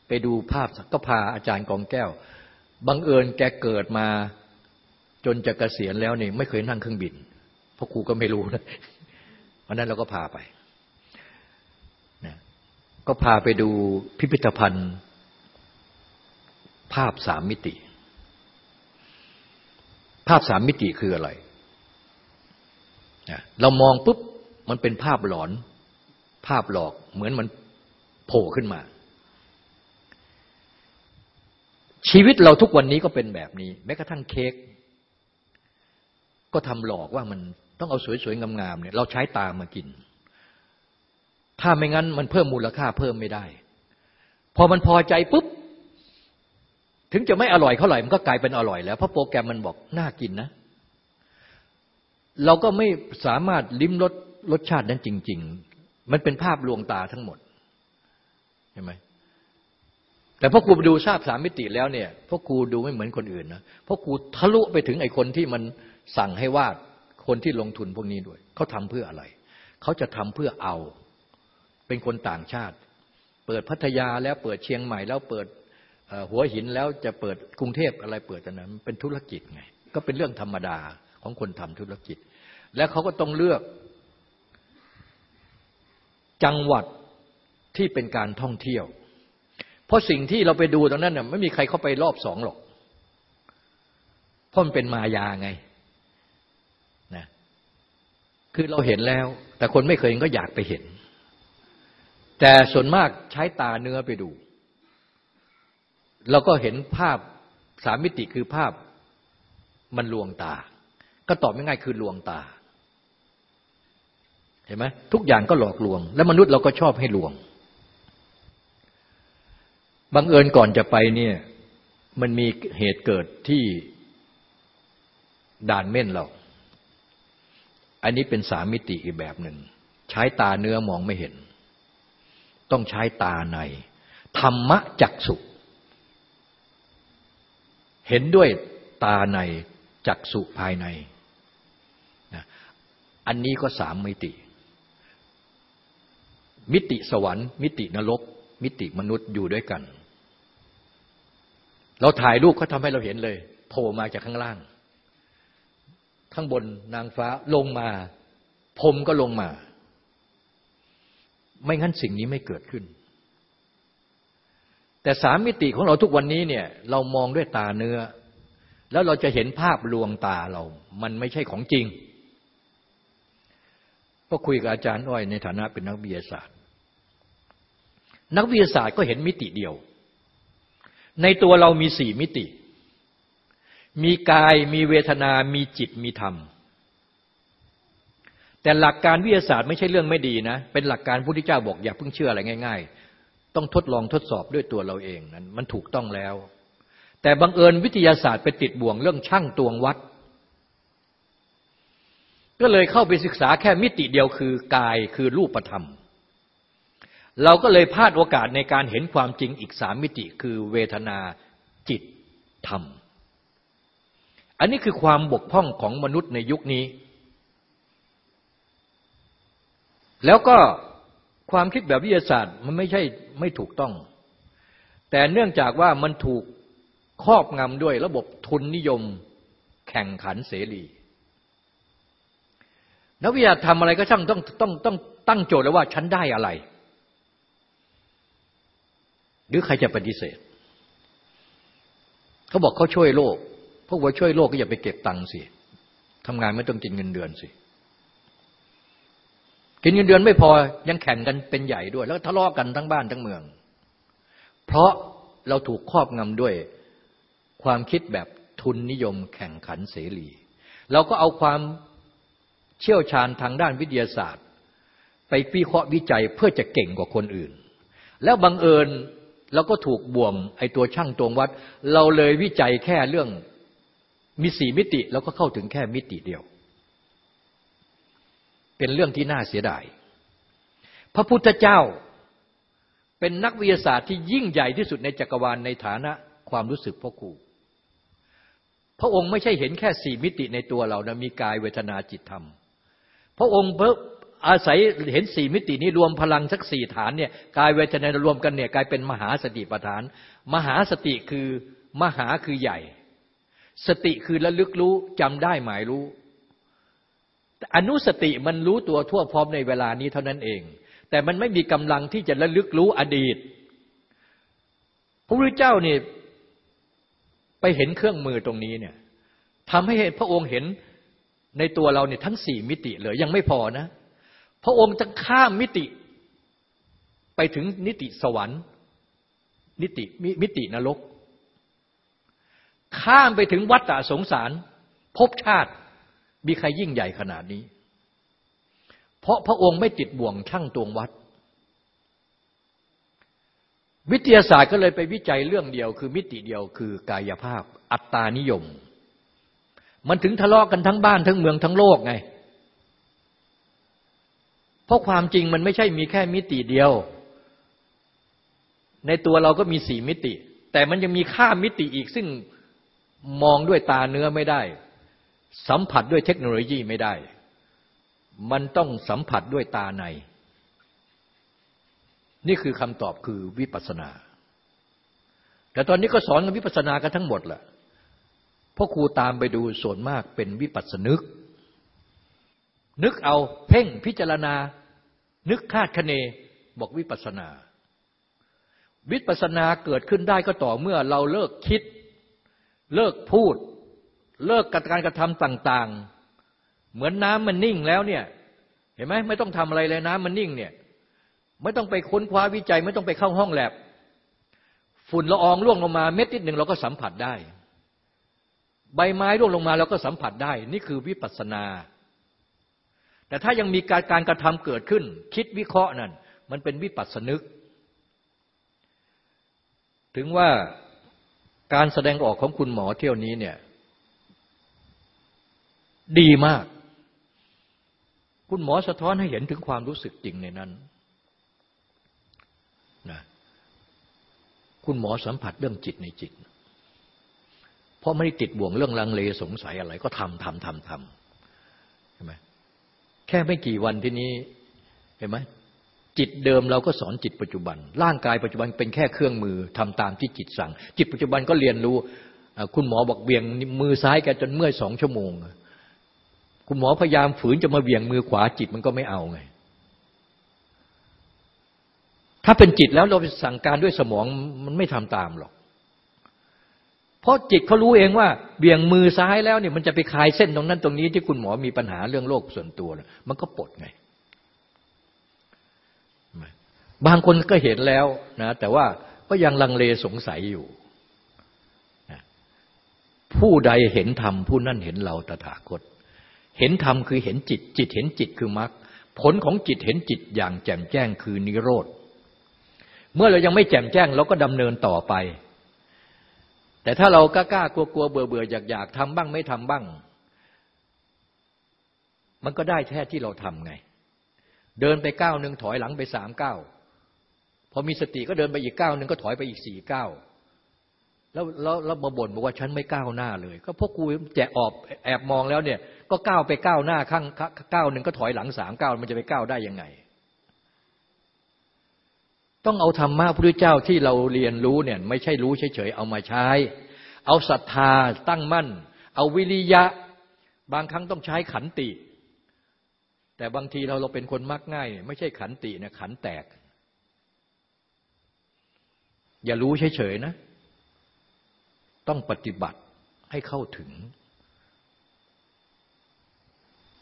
ไปดูภาพก็พาอาจารย์กองแก้ว บังเอิญแกเกิดมาจนจะกะเกษียณแล้วนี่ไม่เคยนั่งเครื่องบินพราะครูก็ไม่รู้นะวันนั้นเราก็พาไปนะก็พาไปดูพิพิธภัณฑ์ ภาพสามมิติ ภาพสามมิติคืออะไร เรามองปุ๊บมันเป็นภาพหลอน ภาพหลอกเหมือนมันโผล่ขึ้นมา ชีวิตเราทุกวันนี้ก็เป็นแบบนี้ แม้กระทั่งเค้กก็ทำหลอกว่ามันต้องเอาสวยๆงามๆเนี่ยเราใช้ตามากิน ถ้าไม่งั้นมันเพิ่มมูลค่าเพิ่มไม่ได้ พอมันพอใจปุ๊บ ถึงจะไม่อร่อยเท่าไหร่มันก็กลายเป็นอร่อยแล้วเพราะโปรแกรมมันบอกน่ากินนะ เราก็ไม่สามารถลิ้มรสรสชาตินั้นจริง ๆ มันเป็นภาพลวงตาทั้งหมดเห็นไหมแต่พ่อครูดูทราบสามมิติแล้วเนี่ยพ่อครูดูไม่เหมือนคนอื่นนะพ่อครูทะลุไปถึงไอ้คนที่มันสั่งให้วาดคนที่ลงทุนพวกนี้ด้วยเขาทำเพื่ออะไร เขาจะทำเพื่อเอา เป็นคนต่างชาติ เปิดพัทยาแล้วเปิดเชียงใหม่แล้วเปิด หัวหินแล้วจะเปิดกรุงเทพอะไรเปิดแต่นั้นเป็นธุรกิจไงก็เป็นเรื่องธรรมดาของคนทำธุรกิจ แล้วเขาก็ต้องเลือก จังหวัดที่เป็นการท่องเที่ยว เพราะสิ่งที่เราไปดูตรงนั้นน่ยไม่มีใครเข้าไปรอบสองหรอกเพราะมันเป็นมายาไงนะคือเราเห็นแล้ว แต่คนไม่เคยเห็นก็อยากไปเห็น แต่ส่วนมากใช้ตาเนื้อไปดู เราก็เห็นภาพสามมิติคือภาพมันลวงตา ก็ตอบไม่ง่ายคือลวงตา เห็นไหมทุกอย่างก็หลอกลวง และมนุษย์เราก็ชอบให้ลวงบังเอิญก่อนจะไปเนี่ย มันมีเหตุเกิดที่ด่านเม่นเรา อันนี้เป็นสามมิติอีกแบบหนึ่ง ใช้ตาเนื้อมองไม่เห็น ต้องใช้ตาใน ธรรมะจักสุ เห็นด้วยตาในจักสุภายในนะอันนี้ก็สามมิติ มิติสวรรค์ มิตินรก มิติมนุษย์อยู่ด้วยกัน เราถ่ายรูปเขาทำให้เราเห็นเลยโผล่มาจากข้างล่าง ข้างบนนางฟ้าลงมาพรมก็ลงมา ไม่งั้นสิ่งนี้ไม่เกิดขึ้น แต่สามมิติของเราทุกวันนี้เนี่ยเรามองด้วยตาเนื้อ แล้วเราจะเห็นภาพลวงตาเรา มันไม่ใช่ของจริง ก็คุยกับอาจารย์อ้อยในฐานะเป็นนักวิทยาศาสตร์ นักวิทยาศาสตร์ก็เห็นมิติเดียว ในตัวเรามีสี่มิติ มีกายมีเวทนา มีจิตมีธรรม แต่หลักการวิทยาศาสตร์ไม่ใช่เรื่องไม่ดีนะ เป็นหลักการพุทธเจ้าบอกอย่าเพิ่งเชื่ออะไรง่ายๆ ต้องทดลองทดสอบด้วยตัวเราเองนั้นมันถูกต้องแล้ว แต่บังเอิญวิทยาศาสตร์ไปติดบ่วงเรื่องช่างตวงวัด ก็เลยเข้าไปศึกษาแค่มิติเดียวคือกายคือรูปธรรม เราก็เลยพลาดโอกาสในการเห็นความจริงอีกสามมิติคือเวทนาจิตธรรม อันนี้คือความบกพร่องของมนุษย์ในยุคนี้ แล้วก็ ความคิดแบบวิทยาศาสตร์มันไม่ใช่ไม่ถูกต้อง แต่เนื่องจากว่ามันถูกครอบงำด้วยระบบทุนนิยมแข่งขันเสรีนักวิทยาทำอะไรก็ช่างต้องต้องต้องตั้งโจทย์แล้วว่าฉันได้อะไร หรือใครจะปฏิเสธ เขาบอกเขาช่วยโลก พวกว่าช่วยโลกก็อย่าไปเก็บตังค์สิทำงานไม่ต้องกินเงินเดือนสิ กินเงินเดือนไม่พอยังแข่งกันเป็นใหญ่ด้วย แล้วทะเลาะกันทั้งบ้านทั้งเมือง เพราะเราถูกครอบงำด้วยความคิดแบบทุนนิยมแข่งขันเสรี เราก็เอาความเชี่ยวชาญทางด้านวิทยาศาสตร์ ไปวิเคราะห์วิจัยเพื่อจะเก่งกว่าคนอื่น แล้วบังเอิญเราก็ถูกบ่วงไอตัวช่างตวงวัด เราเลยวิจัยแค่เรื่องมีสี่มิติเราก็เข้าถึงแค่มิติเดียว เป็นเรื่องที่น่าเสียดาย พระพุทธเจ้าเป็นนักวิทยาศาสตร์ที่ยิ่งใหญ่ที่สุดในจักรวาลในฐานะความรู้สึกพ่อครู พระองค์ไม่ใช่เห็นแค่สี่มิติในตัวเรานะมีกายเวทนาจิตธรรม พระองค์เพิ่อาศัยเห็นสี่มิตินี้รวมพลังสักสี่ฐานเนี่ยกายเวทนารวมกันเนี่ยกลายเป็นมหาสติปัฏฐาน มหาสติคือมหาคือใหญ่ สติคือระลึกรู้จำได้หมายรู้ อนุสติมันรู้ตัวทั่วพร้อมในเวลานี้เท่านั้นเอง แต่มันไม่มีกำลังที่จะระลึกรู้อดีต พระพุทธเจ้านี่ไปเห็นเครื่องมือตรงนี้เนี่ยทำให้พระองค์เห็นในตัวเราเนี่ยทั้งสี่มิติเลยยังไม่พอนะ พระองค์จะข้ามมิติ ไปถึงนิติสวรรค์ นิติมิตินรก ข้ามไปถึงวัฏฏะสงสารภพชาติ มีใครยิ่งใหญ่ขนาดนี้ เพราะพระองค์ไม่ติดบ่วงช่างตวงวัด วิทยาศาสตร์ก็เลยไปวิจัยเรื่องเดียว คือมิติเดียวคือกายภาพ อัตตานิยม มันถึงทะเลาะกันทั้งบ้านทั้งเมืองทั้งโลกไง เพราะความจริงมันไม่ใช่มีแค่มิติเดียว ในตัวเราก็มีสี่มิติ แต่มันยังมีข้ามมิติอีกซึ่งมองด้วยตาเนื้อไม่ได้ สัมผัสด้วยเทคโนโลยีไม่ได้ มันต้องสัมผัสด้วยตาใน นี่คือคำตอบคือวิปัสนา แต่ตอนนี้ก็สอนกันวิปัสสนากันทั้งหมดแหละพ่อครูตามไปดูส่วนมากเป็นวิปัสสนึก นึกเอาเพ่งพิจารณา นึกคาดคะเนบอกวิปัสสนา วิปัสสนาเกิดขึ้นได้ก็ต่อเมื่อเราเลิกคิด เลิกพูด เลิกการกระทำต่างๆ เหมือนน้ำมันนิ่งแล้วเนี่ย เห็นไหมไม่ต้องทำอะไรเลยน้ำมันนิ่งเนี่ย ไม่ต้องไปค้นคว้าวิจัย ไม่ต้องไปเข้าห้องแลบฝุ่นละอองร่วงลงมาเม็ดนิดหนึ่งเราก็สัมผัสได้ ใบไม้ร่วงลงมาเราก็สัมผัสได้ นี่คือวิปัสสนา แต่ถ้ายังมีการการกระทำเกิดขึ้น คิดวิเคราะห์นั่นมันเป็นวิปัสสนึก ถึงว่าการแสดงออกของคุณหมอเที่ยวนี้เนี่ย ดีมาก คุณหมอสะท้อนให้เห็นถึงความรู้สึกจริงในนั้นนะคุณหมอสัมผัสเรื่องจิตในจิต เพราะไม่ได้ติดบ่วงเรื่องลังเลสงสัยอะไร ก็ทำทำทำทำใช่ไหมแค่ไม่กี่วันที่นี้เห็นไหมจิตเดิมเราก็สอนจิตปัจจุบัน ร่างกายปัจจุบันเป็นแค่เครื่องมือทำตามที่จิตสั่ง จิตปัจจุบันก็เรียนรู้ คุณหมอบอกเบี่ยงมือซ้ายแกจนเมื่อยสองชั่วโมง คุณหมอพยายามฝืนจะมาเบี่ยงมือขวาจิตมันก็ไม่เอาไง ถ้าเป็นจิตแล้วเราไปสั่งการด้วยสมองมันไม่ทำตามหรอก เพราะจิตเขารู้เองว่าเบี่ยงมือซ้ายแล้วเนี่ยมันจะไปคลายเส้นตรงนั้นตรงนี้ที่คุณหมอมีปัญหาเรื่องโรคส่วนตัวมันก็ปลดไง บางคนก็เห็นแล้วนะแต่ว่าก็ยังลังเลสงสัยอยู่ผู้ใดเห็นธรรมผู้นั่นเห็นเราตถาคต เห็นธรรมคือเห็นจิต จิตเห็นจิตคือมรรคผลของจิตเห็นจิตอย่างแจ่มแจ้งคือนิโรธ เมื่อเรายังไม่แจ่มแจ้งเราก็ดำเนินต่อไป แต่ถ้าเรากล้ากลัวกลัวเบื่อเบื่ออยากอยากทำบ้างไม่ทำบ้าง มันก็ได้แค่ที่เราทำไง เดินไปก้าวหนึ่งถอยหลังไปสามก้าวพอมีสติก็เดินไปอีกก้าวหนึ่งก็ถอยไปอีกสี่ก้าว แล้วแล้วมาบ่นบอกว่าฉันไม่ก้าวหน้าเลย ก็พวกกูแจกออบแอบมองแล้วเนี่ย ก็ก้าวไปก้าวหน้าข้างก้าวหนึ่งก็ถอยหลังสามก้าวมันจะไปก้าวได้ยังไง ต้องเอาธรรมะพระพุทธเจ้าที่เราเรียนรู้เนี่ย ไม่ใช่รู้เฉยๆเอามาใช้ เอาศรัทธาตั้งมั่น เอาวิริยะบางครั้งต้องใช้ขันติ แต่บางทีเราเราเป็นคนมักง่ายไม่ใช่ขันตินะขันแตก อย่ารู้เฉยๆนะ ต้องปฏิบัติให้เข้าถึง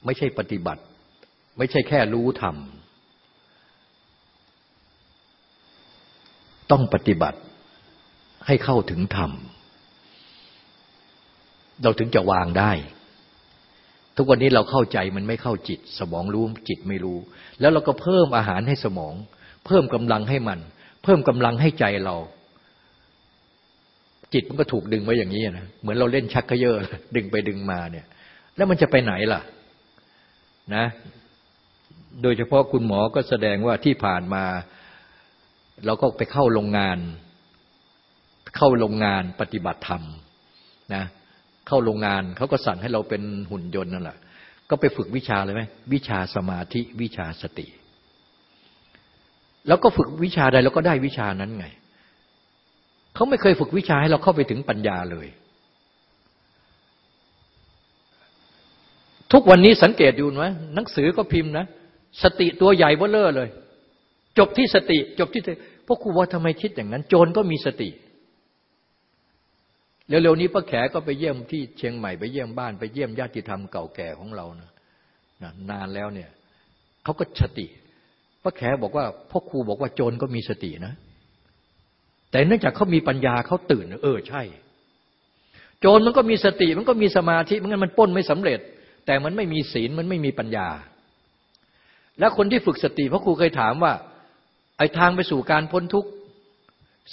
ไม่ใช่ปฏิบัติ ไม่ใช่แค่รู้ธรรมต้องปฏิบัติให้เข้าถึงธรรม เราถึงจะวางได้ ทุกวันนี้เราเข้าใจมันไม่เข้าจิต สมองรู้จิตไม่รู้ แล้วเราก็เพิ่มอาหารให้สมอง เพิ่มกำลังให้มัน เพิ่มกำลังให้ใจเรา จิตมันก็ถูกดึงไว้อย่างนี้นะเหมือนเราเล่นชักเขยอดึงไปดึงมาเนี่ย แล้วมันจะไปไหนล่ะ นะ โดยเฉพาะคุณหมอก็แสดงว่าที่ผ่านมา เราก็ไปเข้าโรงงาน เข้าโรงงานปฏิบัติธรรม นะ เข้าโรงงานเขาก็สั่งให้เราเป็นหุ่นยนต์นั่นแหละก็ไปฝึกวิชาเลยไหมวิชาสมาธิวิชาสติ แล้วก็ฝึกวิชาใดเราก็ได้วิชานั้นไง เขาไม่เคยฝึกวิชาให้เราเข้าไปถึงปัญญาเลย ทุกวันนี้สังเกตดูนะหนังสือก็พิมพ์นะ สติตัวใหญ่เบ้อเลอเลย จบที่สติ จบที่พวกครูว่าทำไมคิดอย่างนั้น โจรก็มีสติเร็วๆนี้ป้าแขก็ไปเยี่ยมที่เชียงใหม่ไปเยี่ยมบ้านไปเยี่ยมญาติธรรมเก่าแก่ของเรานะนานแล้วเนี่ยเขาก็สติป้าแขบอกว่าพ่อครูบอกว่าโจรก็มีสตินะ แต่เนื่องจากเขามีปัญญาเขาตื่น เออใช่ โจรมันก็มีสติมันก็มีสมาธิมันงั้นมันป้นไม่สำเร็จ แต่มันไม่มีศีลมันไม่มีปัญญา แล้วคนที่ฝึกสติพ่อครูเคยถามว่า ไอ้ทางไปสู่การพ้นทุกข์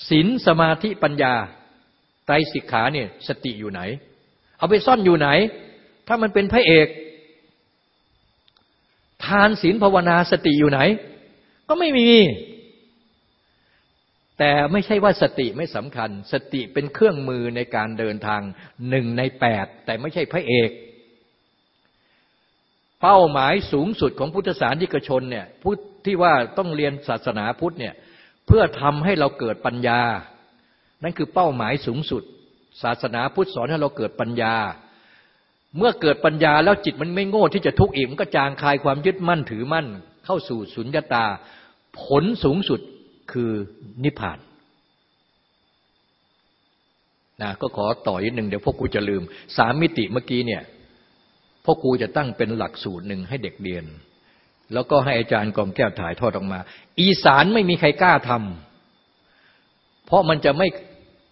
ศีลสมาธิปัญญาไตรสิกขาเนี่ยสติอยู่ไหน เอาไปซ่อนอยู่ไหน ถ้ามันเป็นพระเอก ทานศีลภาวนาสติอยู่ไหน ก็ไม่มี แต่ไม่ใช่ว่าสติไม่สำคัญ สติเป็นเครื่องมือในการเดินทางหนึ่งในแปดแต่ไม่ใช่พระเอก เป้าหมายสูงสุดของพุทธศาสนิกชนเนี่ยพุทที่ว่าต้องเรียนศาสนาพุทธเนี่ยเพื่อทำให้เราเกิดปัญญา นั่นคือเป้าหมายสูงสุด ศาสนาพุทธสอนให้เราเกิดปัญญา เมื่อเกิดปัญญาแล้วจิตมันไม่โง่ที่จะทุกข์อีกมันก็จางคลายความยึดมั่นถือมั่น เข้าสู่สุญญตา ผลสูงสุด คือนิพพานนะก็ขอต่ออีกหนึ่งเดี๋ยวพวกกูจะลืม สามมิติเมื่อกี้เนี่ยพ่อครูจะตั้งเป็นหลักสูตรหนึ่งให้เด็กเรียน แล้วก็ให้อาจารย์กอมแก้วถ่ายทอดออกมา อีสานไม่มีใครกล้าทำเพราะมันจะไม่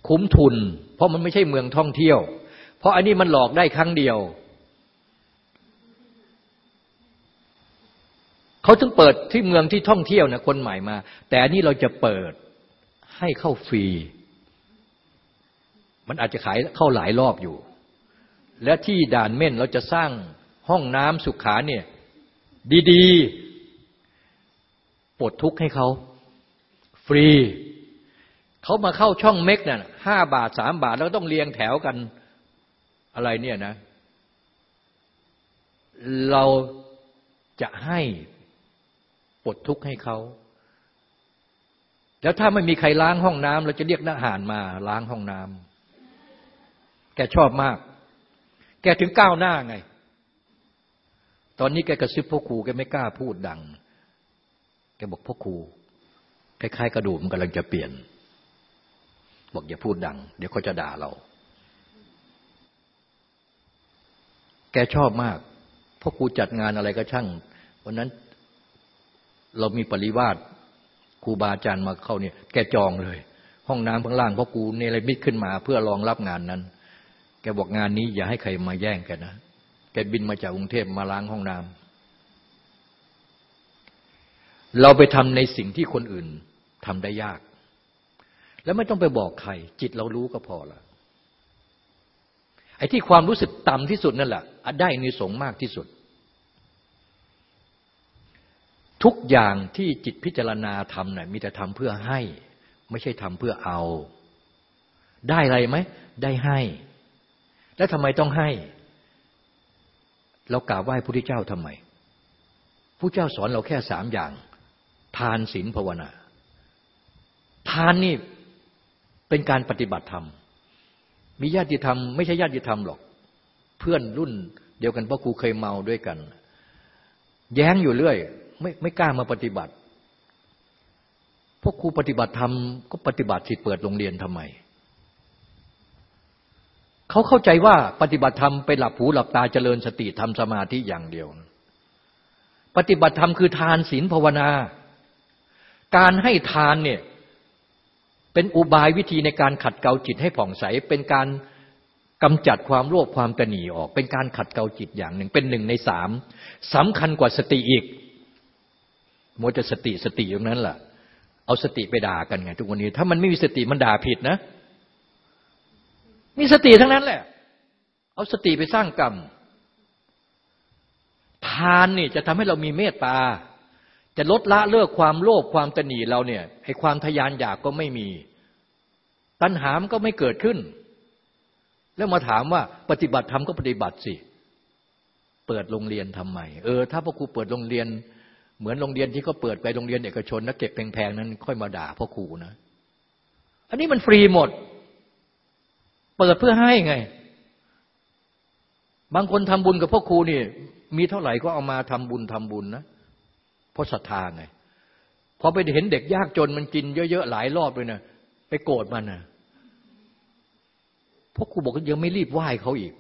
คุ้มทุน เพราะมันไม่ใช่เมืองท่องเที่ยว เพราะอันนี้มันหลอกได้ครั้งเดียว เขาถึงเปิดที่เมืองที่ท่องเที่ยวนะคนใหม่มา แต่อันนี้เราจะเปิดให้เข้าฟรี มันอาจจะขายเข้าหลายรอบอยู่ และที่ด่านเม่นเราจะสร้างห้องน้ำสุขาเนี่ยดีๆปลดทุกข์ให้เขาฟรีเขามาเข้าช่องเม็กเนี่ยห้าบาทสามบาท แล้วต้องเรียงแถวกันอะไรเนี่ยนะ เราจะให้ ปลดทุกข์ให้เขาแล้วถ้าไม่มีใครล้างห้องน้ำเราจะเรียกทหารมาล้างห้องน้ำแกชอบมาก แกถึงก้าวหน้าไง ตอนนี้แกกระซิบพ่อครูแกไม่กล้าพูดดัง แกบอกพ่อครูคล้ายๆกระดูกมันกำลังจะเปลี่ยน บอกอย่าพูดดัง เดี๋ยวเขาจะด่าเรา แกชอบมากพ่อครูจัดงานอะไรก็ช่างวันนั้น เรามีปริวาสครูบาอาจารย์มาเข้าเนี่ย แกจองเลย ห้องน้ำข้างล่างเพ่อครูเนรมิตขึ้นมา เพื่อรองรับงานนั้น แกบอกงานนี้อย่าให้ใครมาแย่งกันนะแกบินมาจากกรุงเทพมาล้างห้องน้ำเราไปทำในสิ่งที่คนอื่นทำได้ยาก แล้วไม่ต้องไปบอกใคร จิตเรารู้ก็พอละไอ้ที่ความรู้สึกต่ำที่สุดนั่นแหละได้ในสงมากที่สุด ทุกอย่างที่จิตพิจารณาทำนะ่ะมีแต่ทำเพื่อให้ ไม่ใช่ทำเพื่อเอา ได้อะไรไหม ได้ให้ แล้วทำไมต้องให้ เรากราบไหว้พระพุทธเจ้าทำไมพระเจ้าสอนเราแค่สามอย่าง ทานศีลภาวนา ทานนี่เป็นการปฏิบัติธรรม มีญาติธรรม ไม่ใช่ญาติธรรมหรอก เพื่อนรุ่นเดียวกันพ่อครูเคยเมาด้วยกัน แย้งอยู่เรื่อย ไม่ไม่กล้ามาปฏิบัติพวกครูปฏิบัติธรรมก็ปฏิบัติสิเปิดโรงเรียนทำไม เขาเข้าใจว่าปฏิบัติธรรมไปหลับหูหลับตาเจริญสติทำสมาธิอย่างเดียว ปฏิบัติธรรมคือทานศีลภาวนา การให้ทานเนี่ยเป็นอุบายวิธีในการขัดเกลาจิตให้ผ่องใส เป็นการกำจัดความโลภความตนีออก เป็นการขัดเกลาจิตอย่างหนึ่ง เป็นหนึ่งในสามสำคัญกว่าสติอีก โมจะสติสติอย่างนั้นแหละเอาสติไปด่ากันไง ทุกวันนี้ ถ้ามันไม่มีสติมันด่าผิดนะ มีสติทั้งนั้นแหละ เอาสติไปสร้างกรรมทานนี่จะทำให้เรามีเมตตา จะลดละเลิกความโลภความตนีเราเนี่ยให้ความทยานอยากก็ไม่มี ตัณหามก็ไม่เกิดขึ้น แล้วมาถามว่าปฏิบัติธรรมก็ปฏิบัติสิ เปิดโรงเรียนทำไมเออ ถ้าพ่อครูเปิดโรงเรียน เหมือนโรงเรียนที่เขาเปิดไปโรงเรียนเอกชนนะเก็บแพงๆนั้นค่อยมาด่าพ่อครูนะ อันนี้มันฟรีหมด เปิดเพื่อให้ไง บางคนทำบุญกับพ่อครูนี่ มีเท่าไหร่ก็เอามาทำบุญทำบุญนะเพราะศรัทธาไงพอไปเห็นเด็กยากจนมันกินเยอะๆหลายรอบเลยนะไปโกรธมันนะพ่อครูบอกยังไม่รีบไหว้เขาอีก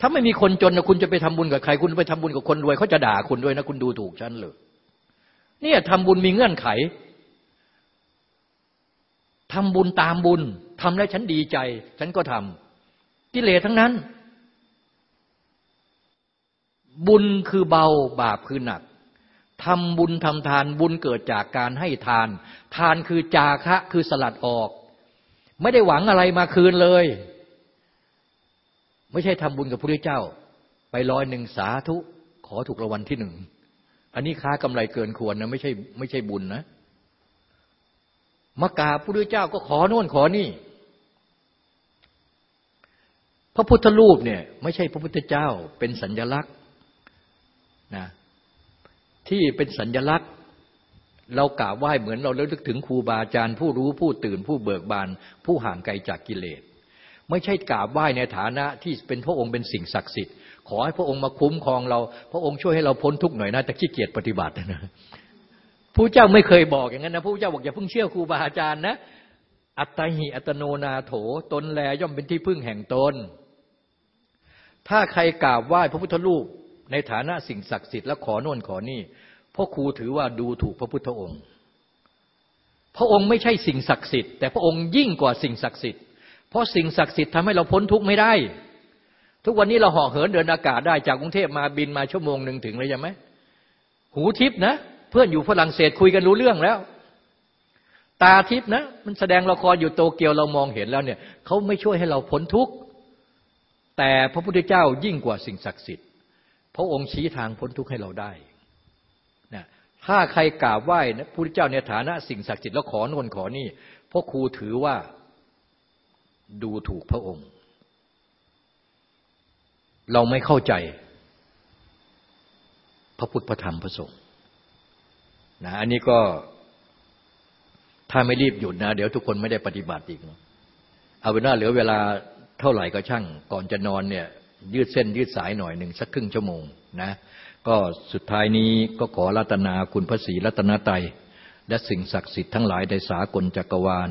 ถ้าไม่มีคนจนนะคุณจะไปทำบุญกับใคร คุณไปทำบุญกับคนรวยเขาจะด่าคุณด้วยนะ คุณดูถูกฉันเลยเนี่ยทำบุญมีเงื่อนไขทำบุญตามบุญทำแล้วฉันดีใจ ฉันก็ทำกิเลสทั้งนั้น บุญคือเบาบาปคือหนักทำบุญทำทานบุญเกิดจากการให้ทาน ทานคือจาคะคือสลัดออก ไม่ได้หวังอะไรมาคืนเลย ไม่ใช่ทำบุญกับพระเจ้า ไปร้อยหนึ่งสาธุ ขอถูกรางวัลที่หนึ่ง อันนี้ค้ากำไรเกินควรนะไม่ใช่ไม่ใช่บุญนะมากราบพระเจ้าก็ขอโน่นขอนี่ พระพุทธรูปเนี่ยไม่ใช่พระพุทธเจ้าเป็นสัญญลักษณ์นะที่เป็นสัญญลักษณ์ เรากราบไหว้เหมือนเราเลึกถึงครูบาอาจารย์ผู้รู้ผู้ตื่นผู้เบิกบาน ผู้ห่างไกลจากกิเลส ไม่ใช่กราบไหว้ในฐานะที่เป็นพระองค์เป็นสิ่งศักดิ์สิทธิ์ ขอให้พระองค์มาคุ้มครองเรา พระองค์ช่วยให้เราพ้นทุกข์หน่อยนะแต่ขี้เกียจปฏิบัตินะผู้เจ้าไม่เคยบอกอย่างนั้นนะผู้เจ้าบอกอย่าเพิ่งเชื่อครูบาอาจารย์นะอัตหิอัตโนนาโถตนแลย่อมเป็นที่พึ่งแห่งตน ถ้าใครกราบไหว้พระพุทธรูปในฐานะสิ่งศักดิ์สิทธิ์แล้วขอโน่นขอนี่พ่อครูถือว่าดูถูกพระพุทธองค์ พระองค์ไม่ใช่สิ่งศักดิ์สิทธิ์แต่พระองค์ยิ่งกว่าสิ่งศักดิ์สิทธิ์ เพราะสิ่งศักดิ์สิทธิ์ทำให้เราพ้นทุกข์ไม่ได้ ทุกวันนี้เราห่อเหินเดินอากาศได้จากกรุงเทพมาบินมาชั่วโมงหนึ่งถึงเลยใช่ไหมหูทิพนะ เพื่อนอยู่ฝรั่งเศสคุยกันรู้เรื่องแล้ว ตาทิพนะ มันแสดงละครอยู่โตเกียวเรามองเห็นแล้วเนี่ยเขาไม่ช่วยให้เราพ้นทุกข์แต่พระพุทธเจ้ายิ่งกว่าสิ่งศักดิ์สิทธิ์พระองค์ชี้ทางพ้นทุกข์ให้เราได้นะถ้าใครกราบไหว้นะพระพุทธเจ้าในฐานะสิ่งศักดิ์สิทธิ์แล้วขอโน่นขอนี่พ่อครูถือว่า ดูถูกพระองค์ เราไม่เข้าใจ พระพุทธพระธรรมพระสงฆ์นะอันนี้ก็ถ้าไม่รีบหยุดนะ เดี๋ยวทุกคนไม่ได้ปฏิบัติอีกเอาเป็นว่าเหลือเวลาเท่าไหร่ก็ช่าง ก่อนจะนอนเนี่ย ยืดเส้นยืดสายหน่อยหนึ่งสักครึ่งชั่วโมงนะก็สุดท้ายนี้ก็ขอรัตนาคุณพระศรีรัตนตรัยและสิ่งศักดิ์สิทธิ์ทั้งหลายในสากลจักรวาล